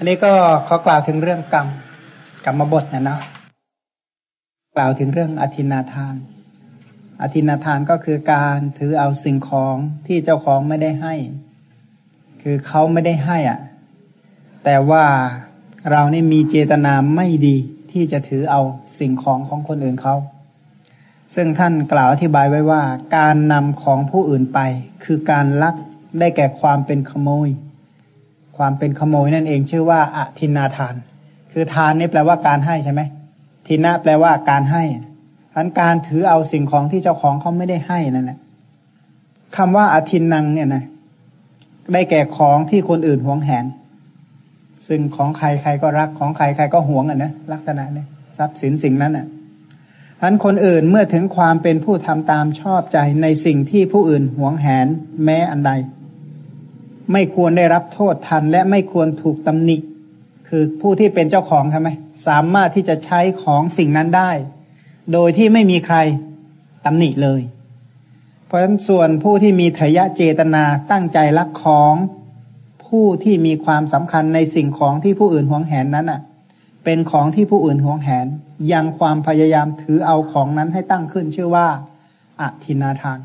อันนี้ก็ขอกล่าวถึงเรื่องกรรมกรรมบทนะนะกล่าวถึงเรื่องอธินาทาน อธินาทานก็คือการถือเอาสิ่งของที่เจ้าของไม่ได้ให้ คือเขาไม่ได้ให้อะ แต่ว่าเรานี่มีเจตนาไม่ดีที่จะถือเอาสิ่งของของคนอื่นเขาซึ่งท่านกล่าวอธิบายไว้ว่า การนำของผู้อื่นไป คือการลักได้แก่ความเป็นขโมย ความเป็นขโมยนั่นเองชื่อว่าอธินาทาน คือทานนี่แปลว่าการให้ใช่ไหมทินาแปลว่าการให้อันการถือเอาสิ่งของที่เจ้าของเขาไม่ได้ให้นั่นแหละคำว่าอธินนังเนี่ยนะได้แก่ของที่คนอื่นหวงแหน ซึ่งของใครใครก็รักของใครใครก็หวงอะนะลักษณะเนี้ทรัพย์สินสิ่งนั้นอะอันคนอื่นเมื่อถึงความเป็นผู้ทำตามชอบใจในสิ่งที่ผู้อื่นหวงแหนแม้อันใด ไม่ควรได้รับโทษทัน และไม่ควรถูกตำหนิ คือผู้ที่เป็นเจ้าของใช่ไหมสามารถที่จะใช้ของสิ่งนั้นได้ โดยที่ไม่มีใครตำหนิเลย เพราะฉะนั้นส่วนผู้ที่มีเถยะเจตนาตั้งใจรักของผู้ที่มีความสำคัญในสิ่งของที่ผู้อื่นหวงแหนนั้นอะ เป็นของที่ผู้อื่นหวงแหน ยังความพยายามถือเอาของนั้นให้ตั้งขึ้นชื่อว่าอธินาทาน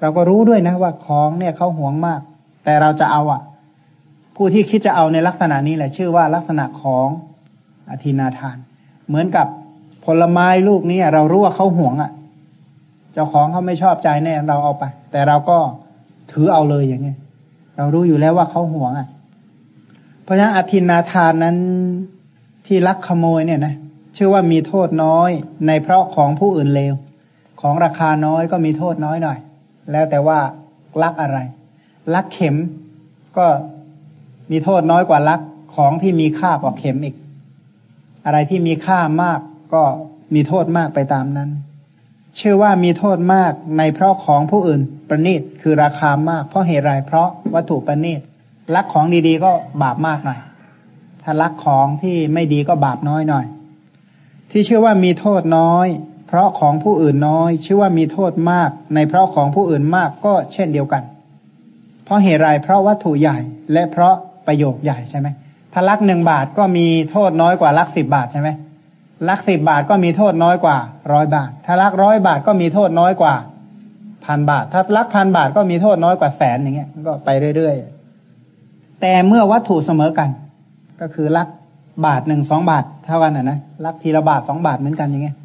เราก็รู้ด้วยนะว่าของเนี่ยเขาหวงมาก แต่เราจะเอาอะ ผู้ที่คิดจะเอาในลักษณะนี้แหละชื่อว่าลักษณะของอธินาทาน เหมือนกับผลไม้ลูกนี้เรารู้ว่าเขาห่วงอะ เจ้าของเขาไม่ชอบใจแน่เราเอาไป แต่เราก็ถือเอาเลยอย่างเงี้ยเรารู้อยู่แล้วว่าเขาห่วงอะ เพราะฉะนั้นอธินาทานนั้นที่ลักขโมยเนี่ยนะชื่อว่ามีโทษน้อยในเพราะของผู้อื่นเลว ของราคาน้อยก็มีโทษน้อยหน่อย แล้วแต่ว่าลักอะไร ลักเข็มก็มีโทษน้อยกว่าลักของที่มีค่ากว่าเข็มอีก อะไรที่มีค่ามากก็มีโทษมากไปตามนั้น ชื่อว่ามีโทษมากในเพราะของผู้อื่นประณีตคือราคามาก เพราะเหตุไรเพราะวัตถุประณีตลักของดีๆก็บาปมากหน่อย ถ้าลักของที่ไม่ดีก็บาปน้อยหน่อย ที่ชื่อว่ามีโทษน้อย เพราะของผู้อื่นน้อย ชื่อว่ามีโทษมาก ในเพราะของผู้อื่นมากก็เช่นเดียวกัน เพราะเหตุไรเพราะวัตถุใหญ่และเพราะประโยคใหญ่ใช่ไหมถ้าลักหนึ่งบาทก็มีโทษน้อยกว่าลักสิบบาทใช่ไหมลักสิบบาทก็มีโทษน้อยกว่าร้อยบาท ถ้าลักร้อยบาทก็มีโทษน้อยกว่าพันบาท ถ้าลักพันบาทก็มีโทษน้อยกว่าแสนอย่างเงี้ยก็ไปเรื่อยๆ แต่เมื่อวัตถุเสมอกัน ก็คือลักบาทหนึ่งสองบาทเท่ากันอะนะรักทีละบาทสองบาทเหมือนกันอย่างเงี้ย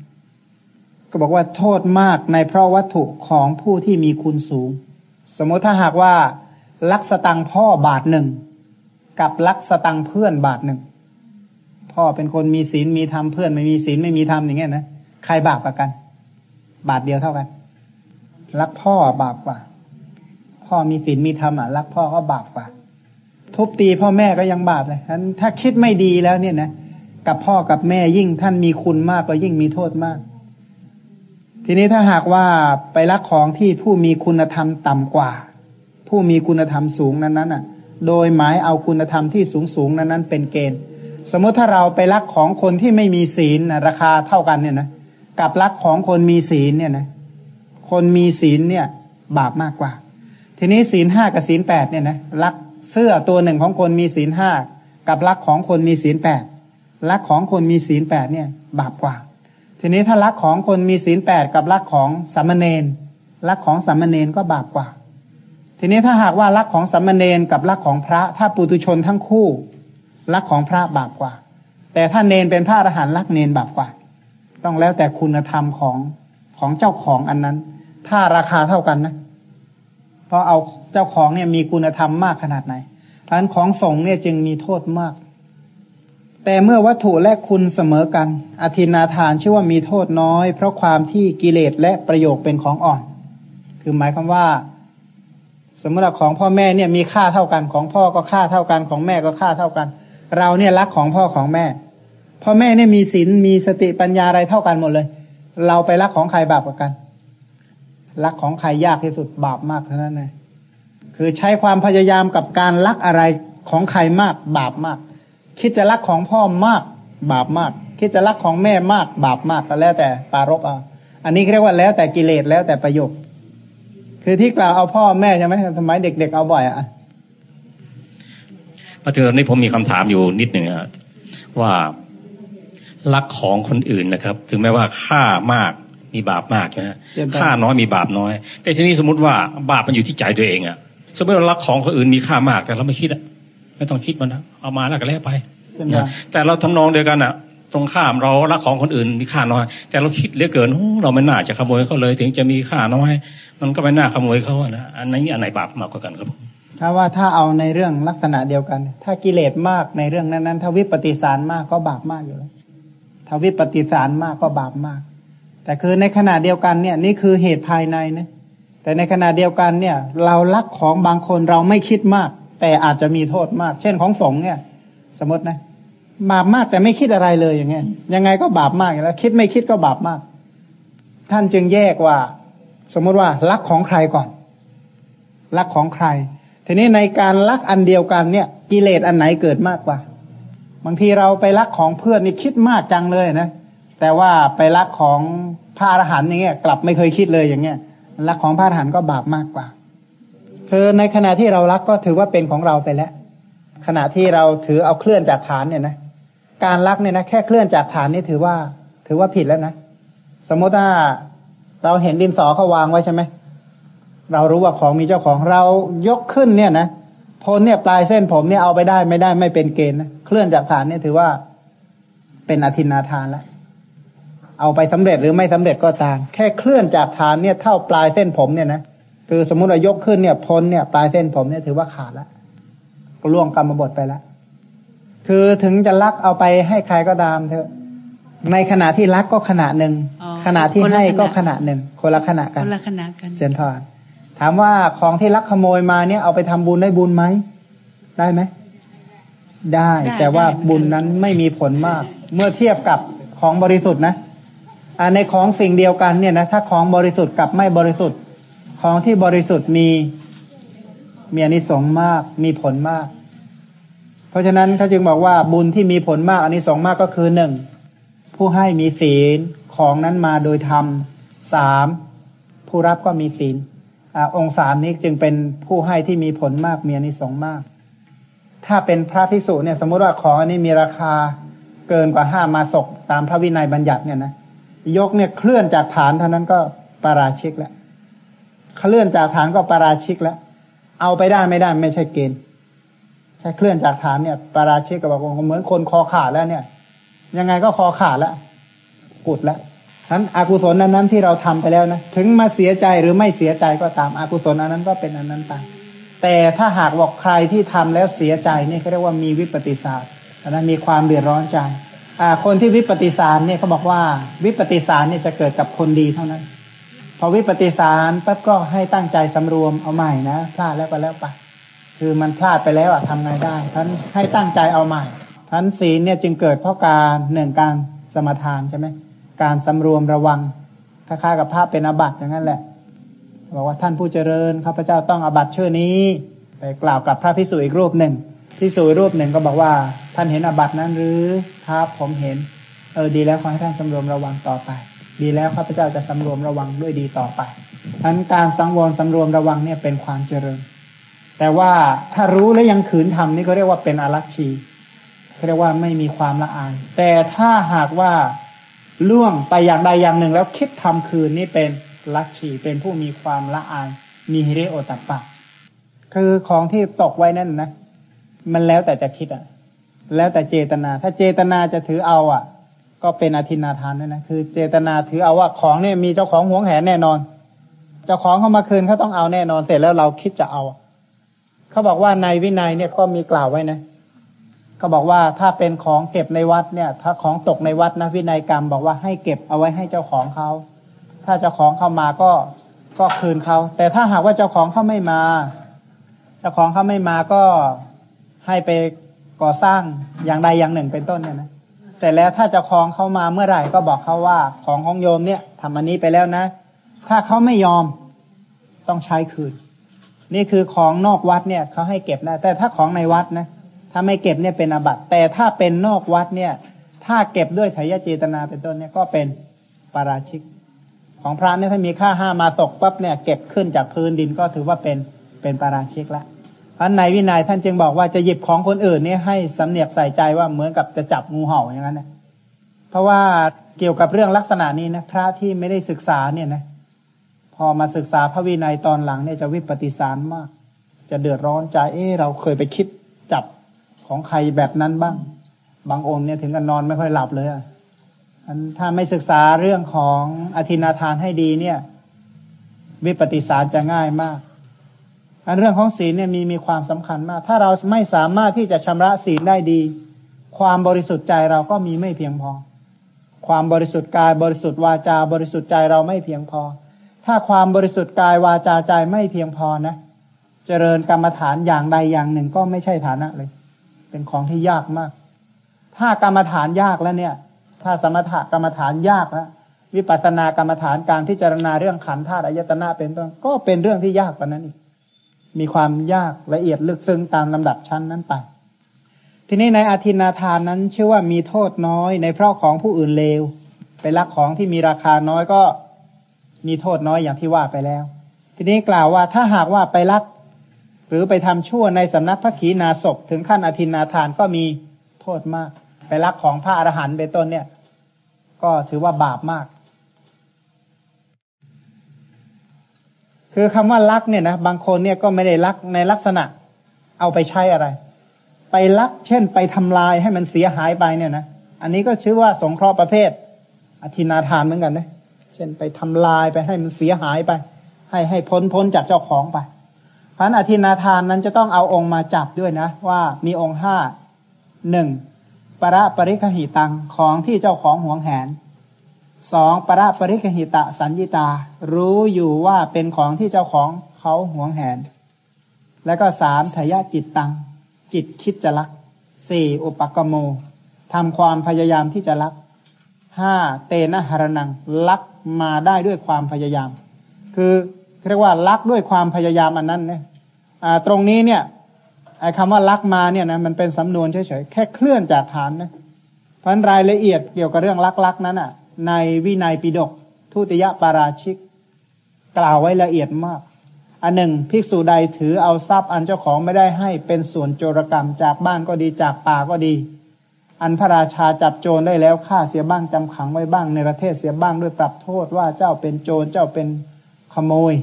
ก็บอกว่าโทษมากในเพราะวัตถุของผู้ที่มีคุณสูง สมมติถ้าหากว่า ลักสตังพ่อบาทหนึ่งกับลักสตังเพื่อนบาทหนึ่งพ่อเป็นคนมีศีลมีธรรมเพื่อนไม่มีศีลไม่มีธรรมอย่างเงี้ยนะใครบาปกว่ากัน บาทเดียวเท่ากัน รักพ่อบาปกว่า พ่อมีศีลมีธรรมอะรักพ่อก็บาปกว่า ทุบตีพ่อแม่ก็ยังบาปเลยฉะนั้นถ้าคิดไม่ดีแล้วเนี่ยนะกับพ่อกับแม่ยิ่งท่านมีคุณมากก็ยิ่งมีโทษมาก ทีนี้ถ้าหากว่าไปรักของที่ผู้มีคุณธรรมต่ำกว่า ผู้มีคุณธรรมสูงนั้นน่ะ โดยหมายเอาคุณธรรมที่สูงสูงนั้นนั้นเป็นเกณฑ์ สมมติถ้าเราไปรักของคนที่ไม่มีศีลนะราคาเท่ากันเนี่ยนะกับรักของคนมีศีลเนี่ยนะคนมีศีลเนี่ย บาปมากกว่า ทีนี้ศีลห้ากับศีลแปดเนี่ยนะรักเสื้อตัวหนึ่งของคนมีศีลห้ากับลักของคนมีศีลแปดลักของคนมีศีลแปดเนี่ย บาปกว่า ทีนี้ถ้าลักของคนมีศีลแปดกับลักของสัมมเนนลักของสัมมเนนก็บาปกว่า ทีนี้ถ้าหากว่าลักของสัมมเนนกับลักของพระ ถ้าปุตุชนทั้งคู่ลักของพระบาปกว่า แต่ถ้าเนนเป็นพระอรหันต์ลักเนนบาปกว่า ต้องแล้วแต่คุณธรรมของของเจ้าของอันนั้น ถ้าราคาเท่ากันนะ เพราะเอาเจ้าของเนี่ยมีคุณธรรมมากขนาดไหนพันของสงเนี่ยจึงมีโทษมาก แต่เมื่อวัตถุและคุณเสมอกัน อธินาทานชื่อว่ามีโทษน้อย เพราะความที่กิเลสและประโยคเป็นของอ่อน คือหมายความว่า สมมติว่าของพ่อแม่เนี่ยมีค่าเท่ากันของพ่อก็ค่าเท่ากันของแม่ก็ค่าเท่ากัน เราเนี่ยรักของพ่อของแม่ พ่อแม่เนี่ยมีศีลมีสติปัญญาอะไรเท่ากันหมดเลย เราไปรักของใครบาปกว่ากัน รักของใครยากที่สุดบาปมากเท่านั้นเลยคือใช้ความพยายามกับการรักอะไรของใครมากบาปมาก คิดจะรักของพ่อมาก บาปมาก คิดจะรักของแม่มาก บาปมากก็แล้วแต่ปารกเอาอันนี้เรียกว่าแล้วแต่กิเลสแล้วแต่ประโยค คือที่กล่าวเอาพ่อแม่ใช่ไหมสมัยเด็กๆเอาบ่อยอะมาถึงตอนนี้ผมมีคำถามอยู่นิดหนึ่งอะว่ารักของคนอื่นนะครับ ถึงแม้ว่าค่ามากมีบาปมากใช่ไหมเจ็บปะค่าน้อยมีบาปน้อย แต่ทีนี้สมมติว่าบาปมันอยู่ที่ใจตัวเองอะสมมติเรารักของคนอื่นมีค่ามากแต่เราไม่คิดอะไม่ต้องคิดมันนะเอามาแล้วก็แล้วไปเป็นไงนะแต่เราทำนองเดียวกันอะ ตรงข้ามเรารักของคนอื่นมีค่าน้อย แต่เราคิดเหลือเกินเราไม่น่าจะขโมยเขาเลย ถึงจะมีค่าน้อย มันก็ไม่น่าขโมยเขาอะนะอันนี้อันไหนบาปมากกว่ากันครับถ้าว่าถ้าเอาในเรื่องลักษณะเดียวกัน ถ้ากิเลสมากในเรื่องนั้นๆถ้าวิปฏิสารมากก็บาปมากอยู่แล้วถ้าวิปฏิสารมากก็บาปมาก แต่คือในขณะเดียวกันเนี่ย นี่คือเหตุภายในนะแต่ในขณะเดียวกันเนี่ย เราลักของบางคนเราไม่คิดมาก แต่อาจจะมีโทษมาก เช่นของสงฆ์เนี่ย สมมตินะ บาปมากแต่ไม่คิดอะไรเลยอย่างเงี้ยยังไงก็บาปมากอยู่แล้ว คิดไม่คิดก็บาปมาก ท่านจึงแยกว่า สมมติว่าลักของใครก่อนลักของใคร ทีนี้ในการลักอันเดียวกันเนี่ย กิเลสอันไหนเกิดมากกว่า บางทีเราไปลักของเพื่อนนี่คิดมากจังเลยนะแต่ว่าไปลักของพระอรหันต์อย่างเงี้ย กลับไม่เคยคิดเลยอย่างเงี้ยลักของพระอรหันต์ก็บาปมากกว่าคือในขณะที่เรารักก็ถือว่าเป็นของเราไปแล้ว ขณะที่เราถือเอาเคลื่อนจากฐานเนี่ยนะ การลักเนี่ยนะแค่เคลื่อนจากฐานนี่ถือว่า ถือว่าผิดแล้วนะ สมมติว่าเราเห็นดินสอเขาวางไว้ใช่ไหมเรารู้ว่าของมีเจ้าของเรายกขึ้นเนี่ยนะพ้นเนี่ยปลายเส้นผมเนี่ยเอาไปได้ไม่ได้ไม่เป็นเกณฑ์นะเคลื่อนจากฐานเนี่ยถือว่าเป็นอธินาทานแล้วเอาไปสำเร็จหรือไม่สำเร็จก็ตาม แค่เคลื่อนจากฐานเนี่ยเท่าปลายเส้นผมเนี่ยนะคือสมมติว่ายกขึ้นเนี่ยพ้นเนี่ยปลายเส้นผมเนี่ยถือว่าขาดแล้วก็ล่วงกรรมบทไปแล้ว คือถึงจะลักเอาไปให้ใครก็ตามเถอะ ในขณะที่รักก็ขณะหนึ่งอ๋อขณะที่คนละให้ก็ขณะขณะหนึ่งคนละขณะกันคนละคณะกันเจนพรถามว่าของที่ลักขโมยมาเนี่ยเอาไปทำบุญได้บุญไหมได้ไหมได้ได้แต่ว่าได้เหมือนกันบุญนั้นไม่มีผลมาก เมื่อเทียบกับของบริสุทธิ์นะอ่าในของสิ่งเดียวกันเนี่ยนะถ้าของบริสุทธิ์กับไม่บริสุทธิ์ ของที่บริสุทธิ์มีมีอานิสงส์มาก มีผลมาก เพราะฉะนั้นเขาจึงบอกว่าบุญที่มีผลมากอานิสงส์มากก็คือหนึ่งผู้ให้มีศีลของนั้นมาโดยธรรมสามผู้รับก็มีศีลอองค์สามนี้จึงเป็นผู้ให้ที่มีผลมากมีอานิสงส์มาก ถ้าเป็นพระภิกษุเนี่ย สมมติว่าของอันนี้มีราคาเกินกว่าห้ามาศกตามพระวินัยบัญญัติเนี่ยนะยกเนี่ยเคลื่อนจากฐานเท่านั้นก็ปาราชิกแล้วเคลื่อนจากฐานก็ปาราชิกแล้วเอาไปได้ไม่ได้ไม่ใช่เกณฑ์ แค่เคลื่อนจากฐานเนี่ยปาราชิกก็บอกว่าเหมือนคนคอขาดแล้วเนี่ย ยังไงก็คอขาดแล้วกุดแล้วนั้นอากุศลนั้นนั้นที่เราทำไปแล้วนะถึงมาเสียใจหรือไม่เสียใจก็ตามอากุศลอันนั้นก็เป็นอันนั้นไปแต่ถ้าหากบอกใครที่ทำแล้วเสียใจเนี่ยเขาเรียกว่ามีวิปฏิสารอันนั้นมีความเดือดร้อนใจอ่าคนที่วิปฏิสารเนี่ยเขาบอกว่าวิปฏิสารเนี่ยจะเกิดกับคนดีเท่านั้น พอวิปฏิสารปั๊บก็ให้ตั้งใจสำรวมเอาใหม่นะพลาดแล้วก็แล้วไป คือมันพลาดไปแล้วอะทำไงได้ท่านให้ตั้งใจเอาใหม่ท่านศีลเนี่ยจึงเกิดเพราะการหนึ่งการสมทานใช่ไหมการสำรวมระวังคล้ายๆกับภาพเป็นอบัตอย่างนั้นแหละบอกว่าท่านผู้เจริญข้าพเจ้าต้องอบัตชื่อนี้ไปกล่าวกับพระพิสุอีกรูปหนึ่งพิสุอีกรูปหนึ่งก็บอกว่า ท่านเห็นอบัตนั้นหรือครับผมเห็น เออดีแล้วขอให้ท่านสำรวมระวังต่อไป ดีแล้วข้าพเจ้าจะสำรวมระวังด้วยดีต่อไปทั้นการสังวรสำรวมระวังเนี่ยเป็นความเจริญ แต่ว่าถ้ารู้แล้วยังขืนทำนี่ก็เรียกว่าเป็นอารัชชีเขาเรียกว่าไม่มีความละอาย แต่ถ้าหากว่าล่วงไปอย่างใดอย่างหนึ่งแล้วคิดทำคืนนี่เป็นลัชชีเป็นผู้มีความละอาย มีฮิริโอตัปปะ คือของที่ตกไว้นั่นนะ มันแล้วแต่จะคิดอะ แล้วแต่เจตนา ถ้าเจตนาจะถือเอาอะ ก็เป็นอธินาทานด้วยนะ คือเจตนาถือเอาว่าของเนี่ยมีเจ้าของหวงแหนแน่นอน เจ้าของเข้ามาคืนเขาต้องเอาแน่นอน เสร็จแล้วเราคิดจะเอา เขาบอกว่าในวินัยเนี่ยก็มีกล่าวไว้นะเขาบอกว่าถ้าเป็นของเก็บในวัดเนี่ย ถ้าของตกในวัดนะวินัยกรรมบอกว่าให้เก็บเอาไว้ให้เจ้าของเขาถ้าเจ้าของเข้ามาก็ก็คืนเขาแต่ถ้าหากว่าเจ้าของเขาไม่มา เจ้าของเขาไม่มาก็ให้ไปก่อสร้างอย่างใดอย่างหนึ่งเป็นต้นเนี่ยนะเสร็จแล้วถ้าเจ้าของเขามาเมื่อไหร่ก็บอกเขาว่าของของโยมเนี่ยทำอันนี้ไปแล้วนะ ถ้าเขาไม่ยอมต้องใช้คืน นี่คือของนอกวัดเนี่ยเขาให้เก็บนะแต่ถ้าของในวัดนะถ้าไม่เก็บเนี่ยเป็นอาบัติแต่ถ้าเป็นนอกวัดเนี่ย ถ้าเก็บด้วยไถยเจตนาเป็นต้นเนี่ยก็เป็นปาราชิก ของพระเนี่ยถ้ามีค่าห้ามาตกปั๊บเนี่ย เก็บขึ้นจากพื้นดินก็ถือว่าเป็นเป็นปาราชิกละพระในวินัยท่านจึงบอกว่าจะหยิบของคนอื่นเนี่ยให้สำเนียกใส่ใจว่าเหมือนกับจะจับงูเห่าอย่างนั้นนะเพราะว่าเกี่ยวกับเรื่องลักษณะนี้นะพระที่ไม่ได้ศึกษาเนี่ยนะ พอมาศึกษาพระวินัยตอนหลังเนี่ยจะวิปฏิสารมาก จะเดือดร้อนใจเออเราเคยไปคิดจับของใครแบบนั้นบ้าง บางองค์เนี่ยถึงกันนอนไม่ค่อยหลับเลยอะถ้าไม่ศึกษาเรื่องของอธินาทานให้ดีเนี่ย วิปฏิสารจะง่ายมากอันเรื่องของศีลเนี่ยมีมีความสำคัญมาก ถ้าเราไม่สามารถที่จะชำระศีลได้ดี ความบริสุทธิ์ใจเราก็มีไม่เพียงพอ ความบริสุทธิ์กายบริสุทธิ์วาจาบริสุทธิ์ใจเราไม่เพียงพอ ถ้าความบริสุทธิ์กายวาจาใจไม่เพียงพอนะ เจริญกรรมฐานอย่างใดอย่างหนึ่งก็ไม่ใช่ฐานะเลย เป็นของที่ยากมาก ถ้ากรรมฐานยากแล้วเนี่ย ถ้าสมถกรรมฐานยากแล้ววิปัสสนากรรมฐานการพิจารณาเรื่องขันธ์ธาตุอายตนะเป็นต้นก็เป็นเรื่องที่ยากกว่านั้นอีกมีความยากละเอียดลึกซึ้งตามลำดับชั้นนั้นไป ทีนี้ในอาทินาทานนั้นชื่อว่ามีโทษน้อยในเพราะของผู้อื่นเลวไปลักของที่มีราคาน้อยก็ มีโทษน้อยอย่างที่ว่าไปแล้ว ทีนี้กล่าวว่าถ้าหากว่าไปลัก หรือไปทำชั่วในสำนักพระขีณาศพถึงขั้นอธินาทานก็มีโทษมาก ไปลักของพระอรหันต์เป็นต้นเนี่ย ก็ถือว่าบาปมาก คือคำว่าลักเนี่ยนะบางคนเนี่ยก็ไม่ได้ลักในลักษณะ เอาไปใช้อะไร ไปลัก เช่น ไปทำลายให้มันเสียหายไปเนี่ยนะอันนี้ก็ชื่อว่าสงเคราะห์ประเภท อธินาทานเหมือนกันนะ ช่นไปทำลายไปให้มันเสียหายไป ให้ให้พ้นพ้นจากเจ้าของไปพันอธินาทานนั้นจะต้องเอาองค์มาจับด้วยนะ ว่ามีองค์ห้าหนึ่งประปริคหิตังของที่เจ้าของหวงแหนสองปราปริกหิตะสัญญิตา รู้อยู่ว่าเป็นของที่เจ้าของเขาหวงแหน แล้วก็สามทยะจิตตัง จิตคิดจะลักสี่อุปกรโมทำความพยายามที่จะลักห้าเตนะหรนังลัก มาได้ด้วยความพยายาม คือเรียกว่าลักด้วยความพยายามอันนั้นเนี่ยตรงนี้เนี่ยไอ้คำว่าลักมาเนี่ยนะมันเป็นสำนวนเฉยๆแค่เคลื่อนจากฐานนะเพราะรายละเอียดเกี่ยวกับเรื่องลักๆนั้นอะ ในวินัยปิฎกทุติยปาราชิก กล่าวไว้ละเอียดมาก อันหนึ่งภิกษุใดถือเอาทรัพย์อันเจ้าของไม่ได้ให้เป็นส่วนโจรกรรมจากบ้านก็ดีจากป่าก็ดี อันพระราชาจับโจรได้แล้วฆ่าเสียบ้างจำขังไว้บ้างในประเทศเสียบ้างด้วยปรับโทษว่าเจ้าเป็นโจรเจ้าเป็นขโมย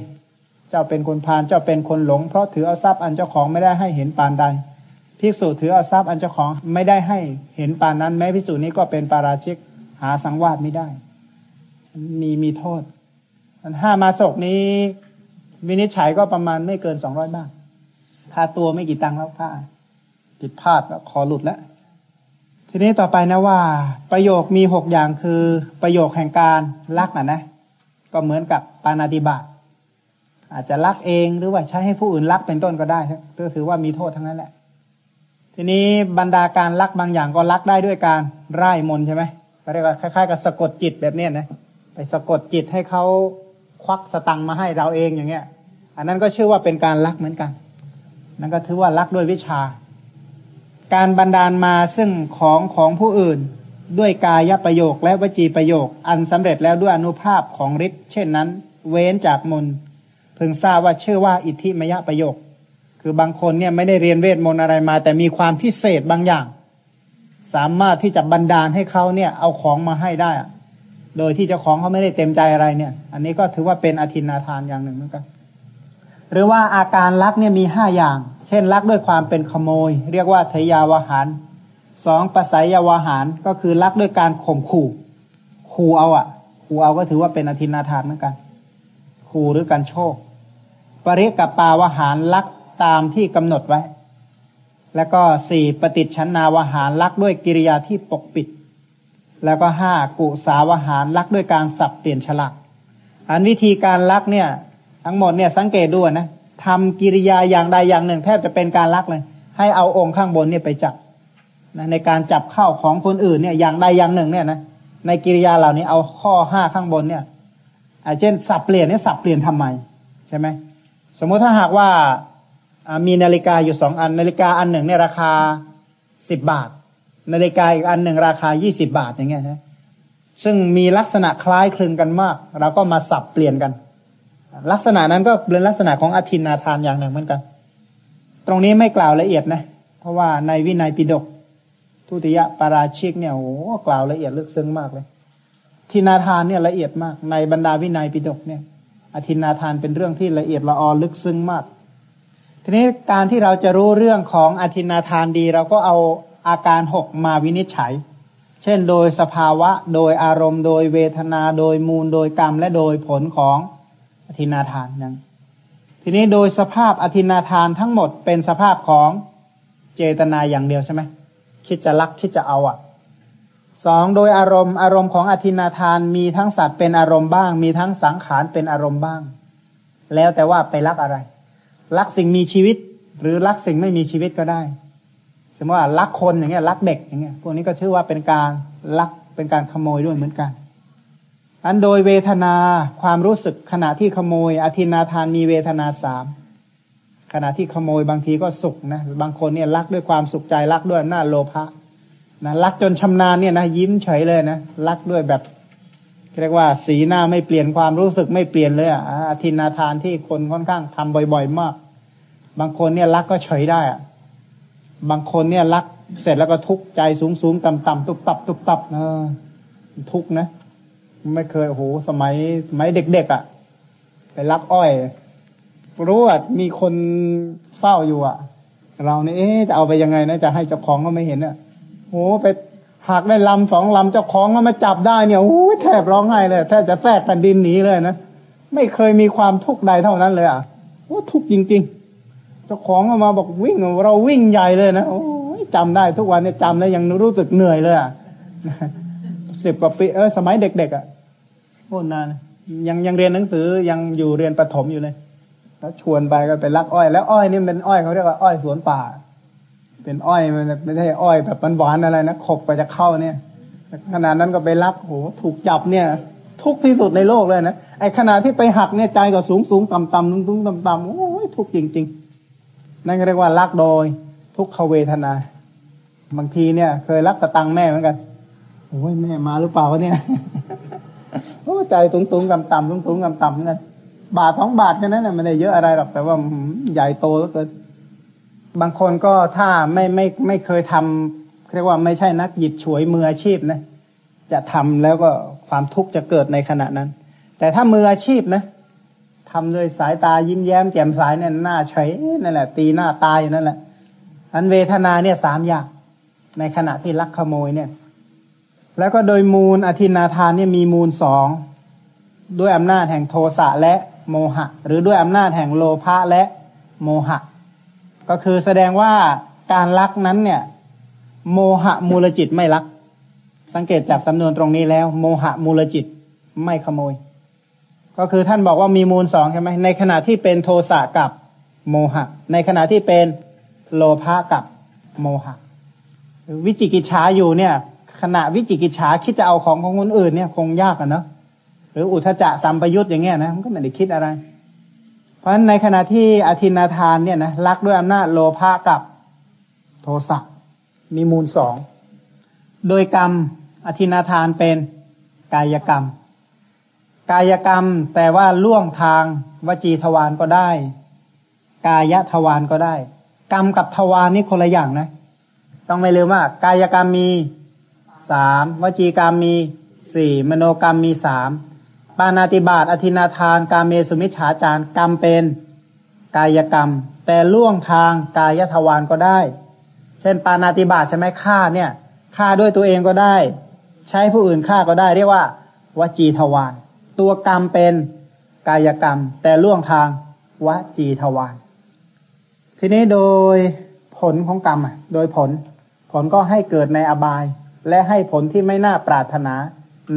เจ้าเป็นคนพาลเจ้าเป็นคนหลง เพราะถือเอาทรัพย์อันเจ้าของไม่ได้ให้เห็นปานใดภิกษุถือเอาทรัพย์อันเจ้าของไม่ได้ให้เห็นปานนั้น แม้ภิกษุนี้ก็เป็นปาราชิกหาสังวาสไม่ได้ มีมีโทษอันห้ามาศกนี้วินิจฉัยก็ประมาณไม่เกินสองร้อยบาทค่าตัวไม่กี่ตังค์แล้วค่าผิดพลาดแล้วขอหลุดแล้ว ทีนี้ต่อไปนะว่า ประโยคมีหกอย่างคือประโยคแห่งการลักอะนะ ก็เหมือนกับปานาติบาตอาจจะลักเองหรือว่าใช้ให้ผู้อื่นลักเป็นต้นก็ได้ก็ถือว่ามีโทษทั้งนั้นแหละ ทีนี้บรรดาการลักบางอย่างก็ลักได้ด้วยการไร้มนใช่ไหมเรียกว่าคล้ายๆกับสะกดจิตแบบเนี้ยนะไปสะกดจิตให้เขาควักสตังมาให้เราเองอย่างเงี้ย อันนั้นก็ชื่อว่าเป็นการลักเหมือนกัน นั่นก็ถือว่าลักด้วยวิชา การบันดาลมาซึ่งของของผู้อื่น ด้วยกายประโยคและวจีประโยค อันสำเร็จแล้วด้วยอนุภาพของฤทธิ์เช่นนั้น เว้นจากมนพึงทราบว่าชื่อว่าอิทธิมยประโยค คือบางคนเนี่ยไม่ได้เรียนเวทมนต์อะไรมา แต่มีความพิเศษบางอย่าง สามารถที่จะบันดาลให้เขาเนี่ย เอาของมาให้ได้ โดยที่เจ้าของเขาไม่ได้เต็มใจอะไรเนี่ย อันนี้ก็ถือว่าเป็นอธินาทานอย่างหนึ่งเหมือนกันหรือว่าอาการลักเนี่ยมีห้าอย่าง เช่นลักด้วยความเป็นขโมย เรียกว่าทยาวหารสองปัสยาวหารก็คือลักด้วยการข่มขู่ขู่เอาอะขู่เอาก็ถือว่าเป็นอธินาทานเหมือนกันขู่หรือการโชค ปริกับปาวหารลักตามที่กำหนดไว้ แล้วก็สี่ปฏิชนาวหารลักด้วยกิริยาที่ปกปิด แล้วก็ห้ากุสาวหารลักด้วยการสับเปลี่ยนฉลากอันวิธีการลักเนี่ย ทั้งหมดเนี่ยสังเกตดูนะ ทำกิริยาอย่างใดอย่างหนึ่ง แทบจะเป็นการลักเลย ให้เอาองค์ข้างบนเนี่ยไปจับนะในการจับเข้าของคนอื่นเนี่ยอย่างใดอย่างหนึ่งเนี่ยนะในกิริยาเหล่านี้เอาข้อห้าข้างบนเนี่ยเช่นสับเปลี่ยนเนี่ยสับเปลี่ยนทำไมใช่ไหมสมมติถ้าหากว่ามีนาฬิกาอยู่สองอัน นาฬิกาอันหนึ่งเนี่ยราคาสิบบาท นาฬิกาอีกอันหนึ่งราคายี่สิบาทอย่างเงี้ยนะซึ่งมีลักษณะคล้ายคลึงกันมาก เราก็มาสับเปลี่ยนกัน ลักษณะนั้นก็เป็นลักษณะของอธินาทานอย่างหนึ่งเหมือนกัน ตรงนี้ไม่กล่าวละเอียดนะ เพราะว่าในวินัยปิฎกทุติยปาราชิกเนี่ยโอ้กล่าวละเอียดลึกซึ้งมากเลยทินาทานเนี่ยละเอียดมาก ในบรรดาวินัยปิฎกเนี่ย อธินาทานเป็นเรื่องที่ละเอียดละออลึกซึ้งมาก ทีนี้การที่เราจะรู้เรื่องของอธินาทานดี เราก็เอาอาการหกมาวินิจฉัย เช่น โดยสภาวะ โดยอารมณ์ โดยเวทนา โดยมูล โดยกรรม และโดยผลของ อธินาทานนั้นทีนี้โดยสภาพอธินาทานทั้งหมดเป็นสภาพของเจตนาอย่างเดียวใช่ไหมคิดจะรักคิดจะเอาอะสองโดยอารมณ์อารมณ์ของอธินาทานมีทั้งสัตว์เป็นอารมณ์บ้าง มีทั้งสังขารเป็นอารมณ์บ้าง แล้วแต่ว่าไปรักอะไร รักสิ่งมีชีวิต หรือรักสิ่งไม่มีชีวิตก็ได้ สมมติว่ารักคนอย่างเงี้ยรักเด็กอย่างเงี้ยพวกนี้ก็ชื่อว่าเป็นการรักเป็นการขโมยด้วยเหมือนกัน อันโดยเวทนาความรู้สึกขณะที่ขโมย อธินาทานมีเวทนาสามขณะที่ขโมยบางทีก็สุขนะบางคนเนี่ยรักด้วยความสุขใจรักด้วยหน้าโลภะนะรักจนชำนาญเนี่ยนะยิ้มเฉยเลยนะรักด้วยแบบเรียกว่าสีหน้าไม่เปลี่ยนความรู้สึกไม่เปลี่ยนเลยอะอธินาทานที่คนค่อนข้างทำบ่อย ๆ มาก บางคนเนี่ยรักก็เฉยได้อะบางคนเนี่ยรักเสร็จแล้วก็ทุกข์ใจสูงๆต่ำๆตุบตับตุบตับเออทุกข์นะ ไม่เคยโอ้โหสมัยสมัยเด็กๆอะ ไปรักอ้อย รู้ว่ามีคนเฝ้าอยู่อะ เราเนี่ยเอ๊จะเอาไปยังไงนะจะให้เจ้าของก็ไม่เห็นอะโอ้ไปหักได้ลำสองลำเจ้าของก็มาจับได้เนี่ยโอ้แทบร้องไห้เลยแทบจะแทรกแผ่นดินหนีเลยนะไม่เคยมีความทุกข์ใดเท่านั้นเลยอะโอ้ทุกข์จริง ๆ เจ้าของก็มาบอกวิ่งเราวิ่งใหญ่เลยนะโอ้จำได้ทุกวันเนี่ยจำแล้วยังรู้สึกเหนื่อยเลยอะสิบกว่าปีเออสมัยเด็กๆอะ โคตรนานยังยังเรียนหนังสือยังอยู่เรียนประถมอยู่เลยแล้วชวนไปก็ไปลักอ้อย แล้วอ้อยนี่เป็นอ้อยเขาเรียกว่าอ้อยสวนป่า เป็นอ้อยมันไม่ใช่อ้อยแบบหวานอะไรนะขบไปจะเข้าเนี่ยขนาดนั้นก็ไปรับโหถูกจับเนี่ย ทุกที่สุดในโลกเลยนะไอ้ขนาดที่ไปหักเนี่ยใจก็สูงสูงต่ำต่ำตุ้งต่ำต่ำโอ้ยทุกจริง ๆ นั่นเรียกว่ารักโดย ทุกขเวทนา บางทีเนี่ย เคยรักตะตังแม่เหมือนกันโอ้ยแม่มาหรือเปล่าเนี่ย โอ้ใจตุ้งตุงต่ำต่ำตุ้งตุงต่ำต่ำนั่นบาทสองบาทแค่นั้นนะไม่ได้เยอะอะไรหรอกแต่ว่าใหญ่โตแล้วเกินบางคนก็ถ้าไม่ไม่ไม่เคยทำเรียกว่าไม่ใช่นักหยิบฉวยมืออาชีพนะจะทำแล้วก็ความทุกข์จะเกิดในขณะนั้น แต่ถ้ามืออาชีพนะทำด้วยสายตายิ้มแย้มแจ่มใสเนี่ยหน้าเฉยนั่นแหละ ตีหน้าตายนั่นแหละอันเวทนาเนี่ยสามอย่างในขณะที่ลักขโมยเนี่ย แล้วก็โดยมูลอธินาทานเนี่ยมีมูลสองด้วยอำนาจแห่งโทสะและโมหะ หรือด้วยอำนาจแห่งโลภะและโมหะ ก็คือแสดงว่าการลักนั้นเนี่ย โมหะมูลจิตไม่ลัก สังเกตจากสำนวนตรงนี้แล้ว โมหะมูลจิตไม่ขโมย ก็คือท่านบอกว่ามีมูลสองใช่ไหมในขณะที่เป็นโทสะกับโมหะ ในขณะที่เป็นโลภะกับโมหะ วิจิกิจฉาอยู่เนี่ย ขณะวิจิกิจฉาคิดจะเอาของของคนอื่นเนี่ยคงยากอะเนาะหรืออุทจะสัมปยุตอย่างเงี้ยนะมันก็ไม่ได้คิดอะไร เพราะฉะนั้นในขณะที่อธินาทานเนี่ยนะรักด้วยอำนาจโลภะกับโทสะมีมูลสองโดยกรรมอธินาทานเป็นกายกรรม กายกรรมแต่ว่าล่วงทางวจีทวารก็ได้ กายทวารก็ได้ กรรมกับทวารนี่คนละอย่างนะ ต้องไม่ลืมว่า กายกรรมมี สามวจีกรรมมีสี่มโนกรรมมีสามปานาติบาตอธินาทาน กาเมสุมิชฌาจารกรรมเป็นกายกรรม แต่ล่วงทางกายทวารก็ได้ เช่น ปานาติบาตใช่ไหมฆ่าเนี่ยฆ่าด้วยตัวเองก็ได้ ใช้ผู้อื่นฆ่าก็ได้ เรียกว่าวจีทวารตัวกรรมเป็นกายกรรม แต่ล่วงทางวจีทวารทีนี้โดยผลของกรรมอะ โดยผล ผลก็ให้เกิดในอบาย และให้ผลที่ไม่น่าปรารถนา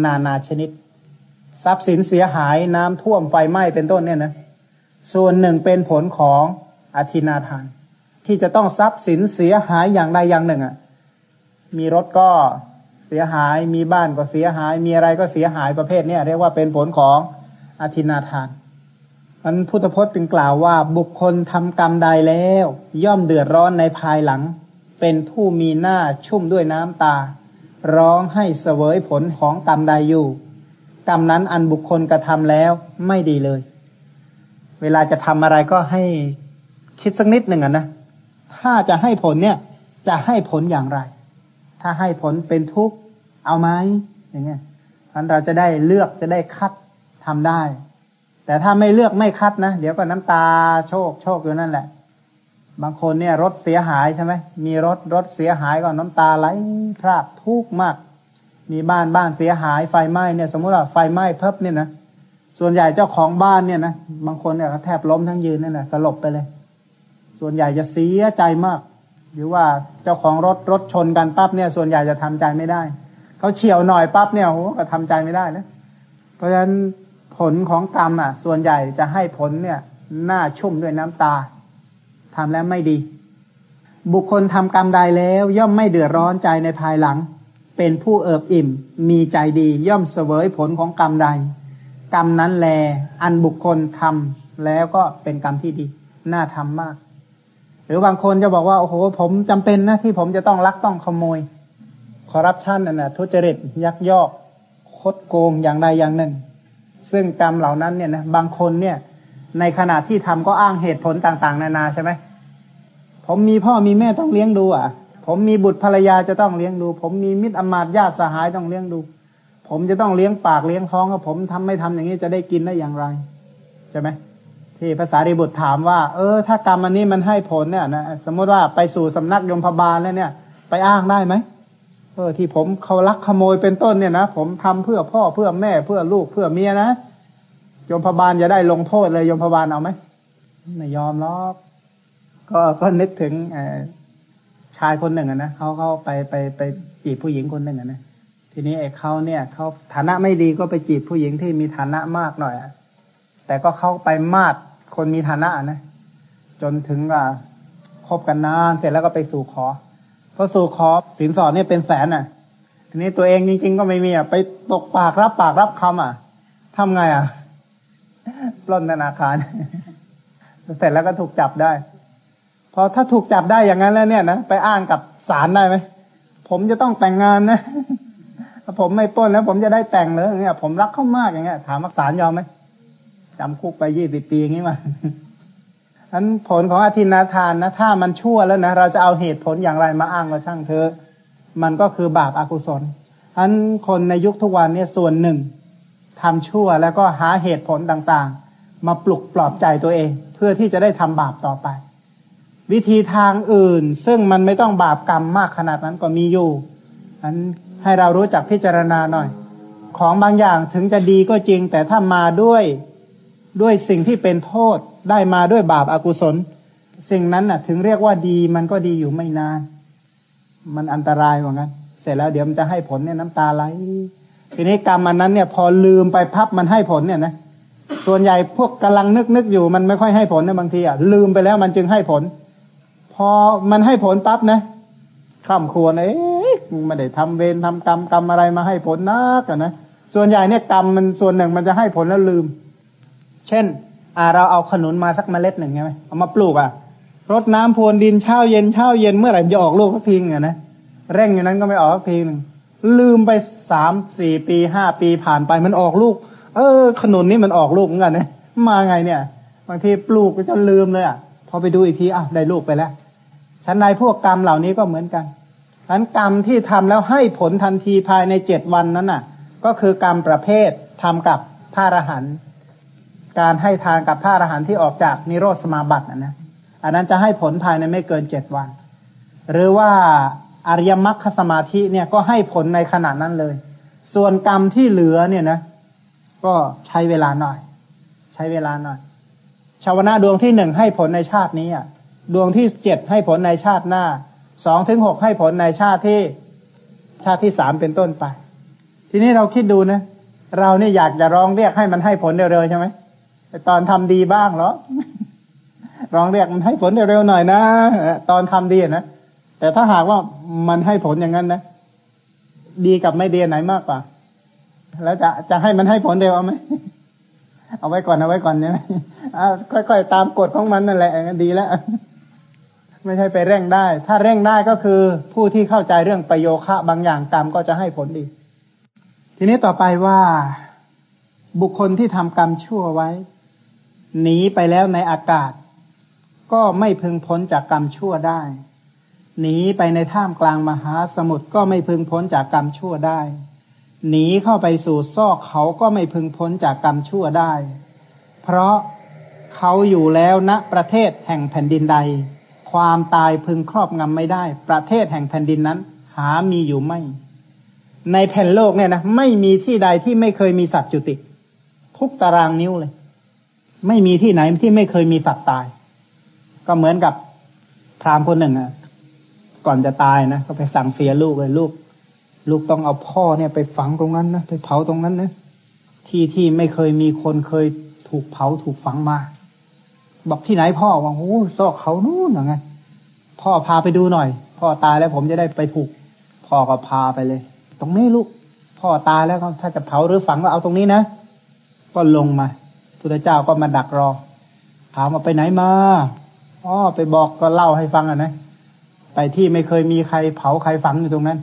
นานาชนิด ทรัพย์สินเสียหายน้ำท่วมไฟไหม้เป็นต้นเนี่ยนะส่วนหนึ่งเป็นผลของอธินาทาน ที่จะต้องทรัพย์สินเสียหายอย่างใดอย่างหนึ่งอะ มีรถก็เสียหายมีบ้านก็เสียหาย มีอะไรก็เสียหายประเภทนี้เรียกว่าเป็นผลของอธินาทานมันพุทธพจน์จึงกล่าวว่าบุคคลทำกรรมใดแล้ว ย่อมเดือดร้อนในภายหลัง เป็นผู้มีหน้าชุ่มด้วยน้ำตา ร้องให้เสวยผลของกรรมใดอยู่ กรรมนั้นอันบุคคลกระทำแล้วไม่ดีเลย เวลาจะทำอะไรก็ให้คิดสักนิดหนึ่งนะ ถ้าจะให้ผลเนี่ย จะให้ผลอย่างไร ถ้าให้ผลเป็นทุกข์เอาไหมอย่างเงี้ยพันเราจะได้เลือกจะได้คัดทำได้ แต่ถ้าไม่เลือกไม่คัดนะ เดี๋ยวก็น้ำตาโชคโชคอยู่นั่นแหละ บางคนเนี่ยรถเสียหายใช่ไหมมีรถรถเสียหายก็น้ำตาไหลพรากทุกข์มาก มีบ้านบ้านเสียหายไฟไหม้เนี่ย สมมติว่าไฟไหม้เพิ่มเนี่ยนะส่วนใหญ่เจ้าของบ้านเนี่ยนะบางคนเนี่ยแทบล้มทั้งยืนนั่นแหละสลบไปเลย ส่วนใหญ่จะเสียใจมาก หรือว่าเจ้าของรถรถชนกันปั๊บเนี่ย ส่วนใหญ่จะทำใจไม่ได้เขาเฉียวหน่อยปั๊บเนี่ยโหก็ทำใจไม่ได้นะเพราะฉะนั้นผลของกรรมอะ ส่วนใหญ่จะให้ผลเนี่ยหน้าชุ่มด้วยน้ำตา ทำแล้วไม่ดี บุคคลทำกรรมใดแล้ว ย่อมไม่เดือดร้อนใจในภายหลัง เป็นผู้เอิบอิ่ม มีใจดี ย่อมเสวยผลของกรรมใด กรรมนั้นแล อันบุคคลทำแล้วก็เป็นกรรมที่ดี น่าทำมาก หรือบางคนจะบอกว่า โอ้โห ผมจำเป็นนะที่ผมจะต้องลักต้องขโมย คอร์รัปชันนั่นนะทุจริตยักยอกคดโกงอย่างใดอย่างหนึ่ง ซึ่งกรรมเหล่านั้นเนี่ยนะบางคนเนี่ย ในขณะที่ทำก็อ้างเหตุผลต่าง ๆ นานาใช่ไหมผมมีพ่อมีแม่ต้องเลี้ยงดู อะ ผมมีบุตรภรรยาจะต้องเลี้ยงดู ผมมีมิตรอมาตญาติสหายต้องเลี้ยงดู ผมจะต้องเลี้ยงปากเลี้ยงท้องก็ผมทำไม่ทำอย่างนี้จะได้กินได้อย่างไรใช่ไหมที่ภาษาริบุตรถามว่า เออ ถ้ากรรมอันนี้มันให้ผลเนี่ยนะสมมติว่าไปสู่สำนักยมพบาลแล้วเนี่ย ไปอ้างได้ไหมเออที่ผมเขาลักขโมยเป็นต้นเนี่ยนะผมทำเพื่อพ่อเพื่อแม่เพื่อลูกเพื่อเมียนะ ยมพบาลจะได้ลงโทษเลยยมพบาลเอาไหมไม่ยอมหรอกก็ก็นึกถึงอชายคนหนึ่งนะเขาเขาไปไปไปจีบผู้หญิงคนหนึ่งนะทีนี้ไอ้เขาเนี่ยเขาฐานะไม่ดีก็ไปจีบผู้หญิงที่มีฐานะมากหน่อยอแต่ก็เข้าไปมาดคนมีฐานะนะจนถึงว่าคบกันนานเสร็จแล้วก็ไปสู่ขอพอสู่ขอสินสอดเนี่ยเป็นแสนอะ ทีนี้ตัวเองจริงๆก็ไม่มีอะไปตกปากรับปากรับคำอะทำไงอะ ปล้นธนาคาร เสร็จแล้วก็ถูกจับได้พอถ้าถูกจับได้อย่างนั้นแล้วเนี่ยนะไปอ้างกับศาลได้ไหมผมจะต้องแต่งงานนะถ้าผมไม่ปล้นแล้ว ผมจะได้แต่งเลยเนี่ย ผมรักเขามากอย่างเงี้ย ถามว่าศาลยอมไหมจำคุกไปยี่สิบปีอย่างนี้มาอันผลของอธินาทานนะถ้ามันชั่วแล้วนะเราจะเอาเหตุผลอย่างไรมาอ้างก็ช่างเธอ มันก็คือบาปอากุศลอันคนในยุคทุกวันนี้ส่วนหนึ่ง ทำชั่วแล้วก็หาเหตุผลต่างๆ มาปลุกปลอบใจตัวเอง เพื่อที่จะได้ทำบาปต่อไป วิธีทางอื่นซึ่งมันไม่ต้องบาปกรรมมากขนาดนั้นก็มีอยู่อันให้เรารู้จักพิจารณาหน่อย ของบางอย่างถึงจะดีก็จริง แต่ถ้ามาด้วยด้วยสิ่งที่เป็นโทษได้มาด้วยบาปอากุศล สิ่งนั้นน่ะ ถึงเรียกว่าดีมันก็ดีอยู่ไม่นาน มันอันตรายเหมือนกันเสร็จแล้วเดี๋ยวมันจะให้ผลเนี่ยน้ำตาไหล ทีนี้กรรมอันนั้นเนี่ย พอลืมไปพับมันให้ผลเนี่ยนะส่วนใหญ่พวกกำลังนึกนึกอยู่มันไม่ค่อยให้ผลนะบางทีอะลืมไปแล้วมันจึงให้ผล พอมันให้ผลปั๊บนะข้ามควรเอ๊ะไม่ได้ทำเวรทำกรรมกรรมอะไรมาให้ผลนักนะส่วนใหญ่เนี่ยกรรมมันส่วนหนึ่งมันจะให้ผลแล้วลืม เช่น อ่าเราเอาขนุนมาสักเมล็ดหนึ่งใช่ไหมเอามาปลูกอะรดน้ำพรวนดินเช้าเย็นเช้าเย็นเมื่อไหร่จะออกลูกสักทีไงนะเร่งอยู่นั้นก็ไม่ออกสักทีหนึ่ง ลืมไปสามสี่ปีห้าปีผ่านไปมันออกลูก เออ ขนุนนี่มันออกลูกเหมือนกันนะมาไงเนี่ย บางทีปลูกก็จะลืมเลยอะพอไปดูอีกทีอะได้ลูกไปแล้วชั้นในพวกกรรมเหล่านี้ก็เหมือนกันฉันกรรมที่ทำแล้วให้ผลทันทีภายในเจ็ดวันนั้นน่ะ ก็คือกรรมประเภททำกับพระอรหันต์การให้ทานกับพระอรหันต์ที่ออกจากนิโรธสมาบัตินะนะอันนั้นจะให้ผลภายในไม่เกินเจ็ดวัน หรือว่า อริยมรรคสมาธิเนี่ยก็ให้ผลในขณะนั้นเลย ส่วนกรรมที่เหลือเนี่ยนะ ก็ใช้เวลาหน่อย ใช้เวลาหน่อย ชาวนาดวงที่หนึ่งให้ผลในชาตินี้อะ ดวงที่เจ็ดให้ผลในชาติหน้า สองถึงหกให้ผลในชาติที่ชาติที่สามเป็นต้นไป ทีนี้เราคิดดูนะ เราเนี่ยอยากจะร้องเรียกให้มันให้ผลเร็วๆใช่ไหมตอนทำดีบ้างเหรอร้องเรียกมันให้ผลเร็วๆหน่อยนะ ตอนทำดีนะ แต่ถ้าหากว่ามันให้ผลอย่างนั้นนะดีกับไม่ดีไหนมากกว่า แล้วจะจะให้มันให้ผลเร็วเอาไหมเอาไว้ก่อนเอาไว้ก่อนเนี่ยค่อยๆตามกฎของมันนั่นแหละดีแล้วไม่ใช่ไปเร่งได้ ถ้าเร่งได้ก็คือผู้ที่เข้าใจเรื่องประโยคะบางอย่างกรรมก็จะให้ผลดี ทีนี้ต่อไปว่า บุคคลที่ทำกรรมชั่วไว้หนีไปแล้วในอากาศ ก็ไม่พึงพ้นจากกรรมชั่วได้ หนีไปในท่ามกลางมหาสมุทรก็ไม่พึงพ้นจากกรรมชั่วได้ หนีเข้าไปสู่ซอกเขาก็ไม่พึงพ้นจากกรรมชั่วได้ เพราะเขาอยู่แล้วณประเทศแห่งแผ่นดินใด ความตายพึงครอบงำไม่ได้ ประเทศแห่งแผ่นดินนั้น หามีอยู่ไม่ ในแผ่นโลกเนี่ยนะไม่มีที่ใดที่ไม่เคยมีสัตว์จุติ ทุกตารางนิ้วเลย ไม่มีที่ไหนที่ไม่เคยมีสัตว์ตาย ก็เหมือนกับพรามคนหนึ่งอะ ก่อนจะตายนะก็ไปสั่งเสียลูกเลยลูก ลูกต้องเอาพ่อเนี่ยไปฝังตรงนั้นนะไปเผาตรงนั้นนะที่ที่ไม่เคยมีคนเคยถูกเผาถูกฝังมา บอกที่ไหนพ่อว่าโอ้ซอกเขานู่นอย่างไงพ่อพาไปดูหน่อย พ่อตายแล้วผมจะได้ไปถูก พ่อก็พาไปเลย ตรงนี้ลูก พ่อตายแล้วถ้าจะเผาหรือฝังก็เอาตรงนี้นะก็ลงมาพุทธเจ้าก็มาดักรอถามว่าไปไหนมาอ๋อไปบอกก็เล่าให้ฟังอะนะ ไปที่ไม่เคยมีใครเผาใครฝังอยู่ตรงนั้น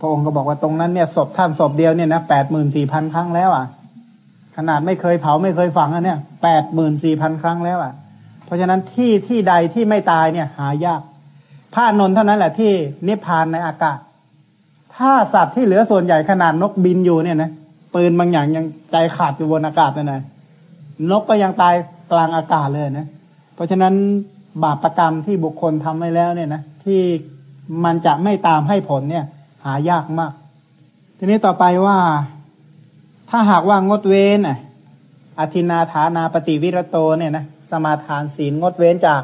พระองค์ก็บอกว่าตรงนั้นเนี่ยศพท่านศพเดียวเนี่ยนะแปดหมื่นสี่พันครั้งแล้วอะ ขนาดไม่เคยเผาไม่เคยฝังอะเนี่ยแปดหมื่นสี่พันครั้งแล้วอะ เพราะฉะนั้นที่ที่ใดที่ไม่ตายเนี่ย หายากพระนนท์เท่านั้นแหละที่นิพพานในอากาศ ถ้าสัตว์ที่เหลือส่วนใหญ่ขนาดนกบินอยู่เนี่ยนะปืนบางอย่างยังใจขาดอยู่บนอากาศนั่นนะนกก็ยังตายกลางอากาศเลยนะ เพราะฉะนั้น บาปประกรรมที่บุคคลทำไว้แล้วเนี่ยนะที่มันจะไม่ตามให้ผลเนี่ย หายากมาก ทีนี้ต่อไปว่า ถ้าหากว่างดเว้นอะอธินาฐานาปฏิวิรโตเนี่ยนะสมาทานศีลงดเว้นจาก